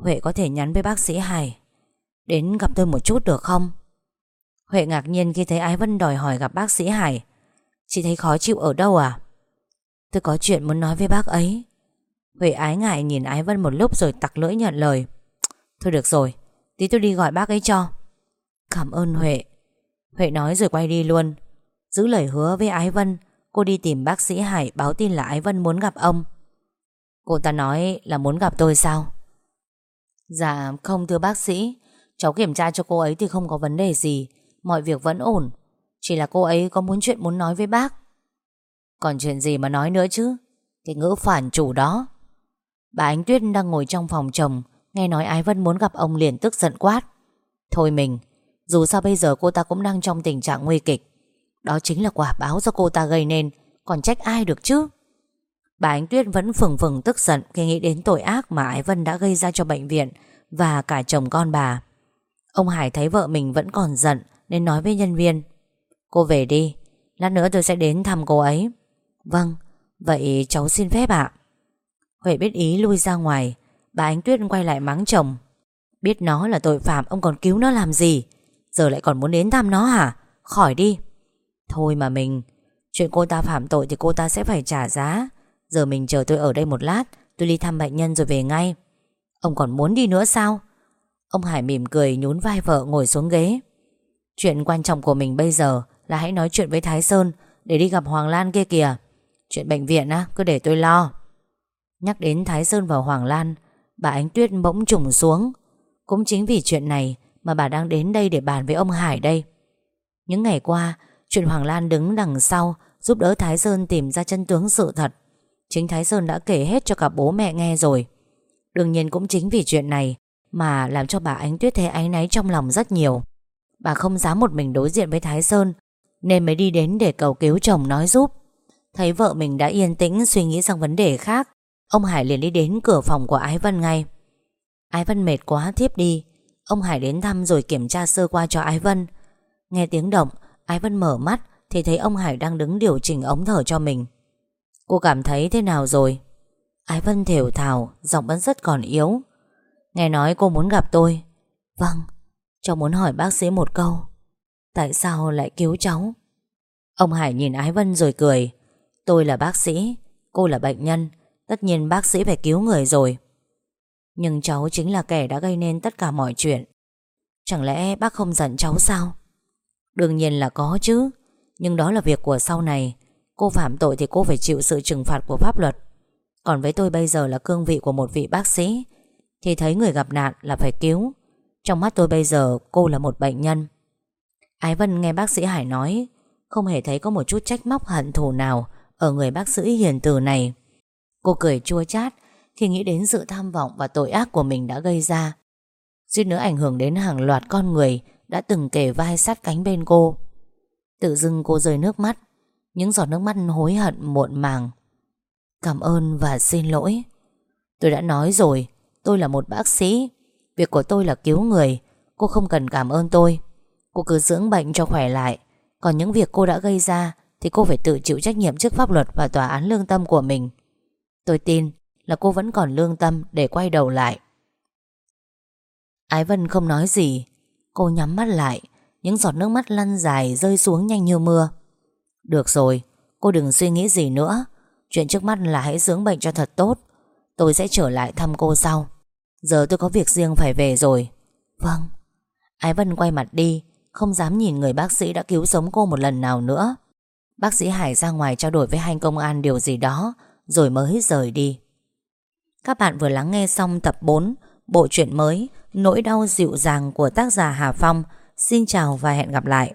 Huệ có thể nhắn với bác sĩ Hải. Đến gặp tôi một chút được không? Huệ ngạc nhiên khi thấy Ái Vân đòi hỏi gặp bác sĩ Hải. Chị thấy khó chịu ở đâu à? Tôi có chuyện muốn nói với bác ấy. Huệ ái ngại nhìn Ái Vân một lúc rồi tặc lưỡi nhận lời. Thôi được rồi, Tí tôi đi gọi bác ấy cho. Cảm ơn Huệ. Huệ nói rồi quay đi luôn. Giữ lời hứa với Ái Vân, Cô đi tìm bác sĩ Hải báo tin là Ái Vân muốn gặp ông. Cô ta nói là muốn gặp tôi sao? Dạ không thưa bác sĩ. Cháu kiểm tra cho cô ấy thì không có vấn đề gì. Mọi việc vẫn ổn. Chỉ là cô ấy có muốn chuyện muốn nói với bác. Còn chuyện gì mà nói nữa chứ? Cái ngữ phản chủ đó. Bà Ánh Tuyết đang ngồi trong phòng chồng, Nghe nói Ái Vân muốn gặp ông liền tức giận quát. Thôi mình, Dù sao bây giờ cô ta cũng đang trong tình trạng nguy kịch. Đó chính là quả báo do cô ta gây nên, Còn trách ai được chứ? Bà Ánh Tuyết vẫn phừng phừng tức giận Khi nghĩ đến tội ác mà Ái Vân đã gây ra cho bệnh viện Và cả chồng con bà. Ông Hải thấy vợ mình vẫn còn giận Nên nói với nhân viên, Cô về đi, Lát nữa tôi sẽ đến thăm cô ấy. Vâng Vậy cháu xin phép ạ. Huệ biết ý lui ra ngoài. Bà Ánh Tuyết quay lại mắng chồng. Biết nó là tội phạm, ông còn cứu nó làm gì? Giờ lại còn muốn đến thăm nó hả? Khỏi đi. Thôi mà mình, Chuyện cô ta phạm tội thì cô ta sẽ phải trả giá. Giờ mình chờ tôi ở đây một lát, Tôi đi thăm bệnh nhân rồi về ngay. Ông còn muốn đi nữa sao? Ông Hải mỉm cười nhún vai vợ ngồi xuống ghế. Chuyện quan trọng của mình bây giờ Là hãy nói chuyện với Thái Sơn Để đi gặp Hoàng Lan kia kìa. Chuyện bệnh viện á, cứ để tôi lo. Nhắc đến Thái Sơn và Hoàng Lan, Bà Ánh Tuyết bỗng trùng xuống. Cũng chính vì chuyện này Mà bà đang đến đây để bàn với ông Hải đây. Những ngày qua, Chuyện Hoàng Lan đứng đằng sau Giúp đỡ Thái Sơn tìm ra chân tướng sự thật. Chính Thái Sơn đã kể hết cho cả bố mẹ nghe rồi. Đương nhiên cũng chính vì chuyện này Mà làm cho bà Ánh Tuyết thấy áy náy trong lòng rất nhiều. Bà không dám một mình đối diện với Thái Sơn, Nên mới đi đến để cầu cứu chồng nói giúp. Thấy vợ mình đã yên tĩnh suy nghĩ sang vấn đề khác Ông Hải liền đi đến cửa phòng của Ái Vân ngay. Ái Vân mệt quá, thiếp đi. Ông Hải đến thăm rồi kiểm tra sơ qua cho Ái Vân. Nghe tiếng động, Ái Vân mở mắt, Thì thấy ông Hải đang đứng điều chỉnh ống thở cho mình. Cô cảm thấy thế nào rồi? Ái Vân thều thào, Giọng vẫn rất còn yếu. Nghe nói cô muốn gặp tôi. Vâng Cháu muốn hỏi bác sĩ một câu. Tại sao lại cứu cháu? Ông Hải nhìn Ái Vân rồi cười. Tôi là bác sĩ, Cô là bệnh nhân Tất nhiên bác sĩ phải cứu người rồi. Nhưng cháu chính là kẻ đã gây nên tất cả mọi chuyện. Chẳng lẽ bác không giận cháu sao? Đương nhiên là có chứ. Nhưng đó là việc của sau này. Cô phạm tội thì cô phải chịu sự trừng phạt của pháp luật. Còn với tôi bây giờ là cương vị của một vị bác sĩ, Thì thấy người gặp nạn là phải cứu. Trong mắt tôi bây giờ, cô là một bệnh nhân. Ái Vân nghe bác sĩ Hải nói, Không hề thấy có một chút trách móc, hận thù nào Ở người bác sĩ hiền từ này. Cô cười chua chát. Khi nghĩ đến sự tham vọng và tội ác của mình đã gây ra, Suýt nữa ảnh hưởng đến hàng loạt con người Đã từng kể vai sát cánh bên cô. Tự dưng cô rơi nước mắt. Những giọt nước mắt hối hận, muộn màng. Cảm ơn và xin lỗi. Tôi đã nói rồi, Tôi là một bác sĩ. Việc của tôi là cứu người. Cô không cần cảm ơn tôi. Cô cứ dưỡng bệnh cho khỏe lại. Còn những việc cô đã gây ra Thì cô phải tự chịu trách nhiệm trước pháp luật Và tòa án lương tâm của mình. Tôi tin là cô vẫn còn lương tâm Để quay đầu lại. Ái Vân không nói gì. Cô nhắm mắt lại, Những giọt nước mắt lăn dài rơi xuống nhanh như mưa. Được rồi, Cô đừng suy nghĩ gì nữa. Chuyện trước mắt là hãy dưỡng bệnh cho thật tốt. Tôi sẽ trở lại thăm cô sau. Giờ tôi có việc riêng phải về rồi. Vâng. Ái Vân quay mặt đi, Không dám nhìn người bác sĩ đã cứu sống cô một lần nào nữa. Bác sĩ Hải ra ngoài trao đổi với hai công an điều gì đó. Rồi mới rời đi. Các bạn vừa lắng nghe xong tập 4 Bộ truyện mới, Nỗi đau dịu dàng của tác giả Hà Phong. Xin chào và hẹn gặp lại.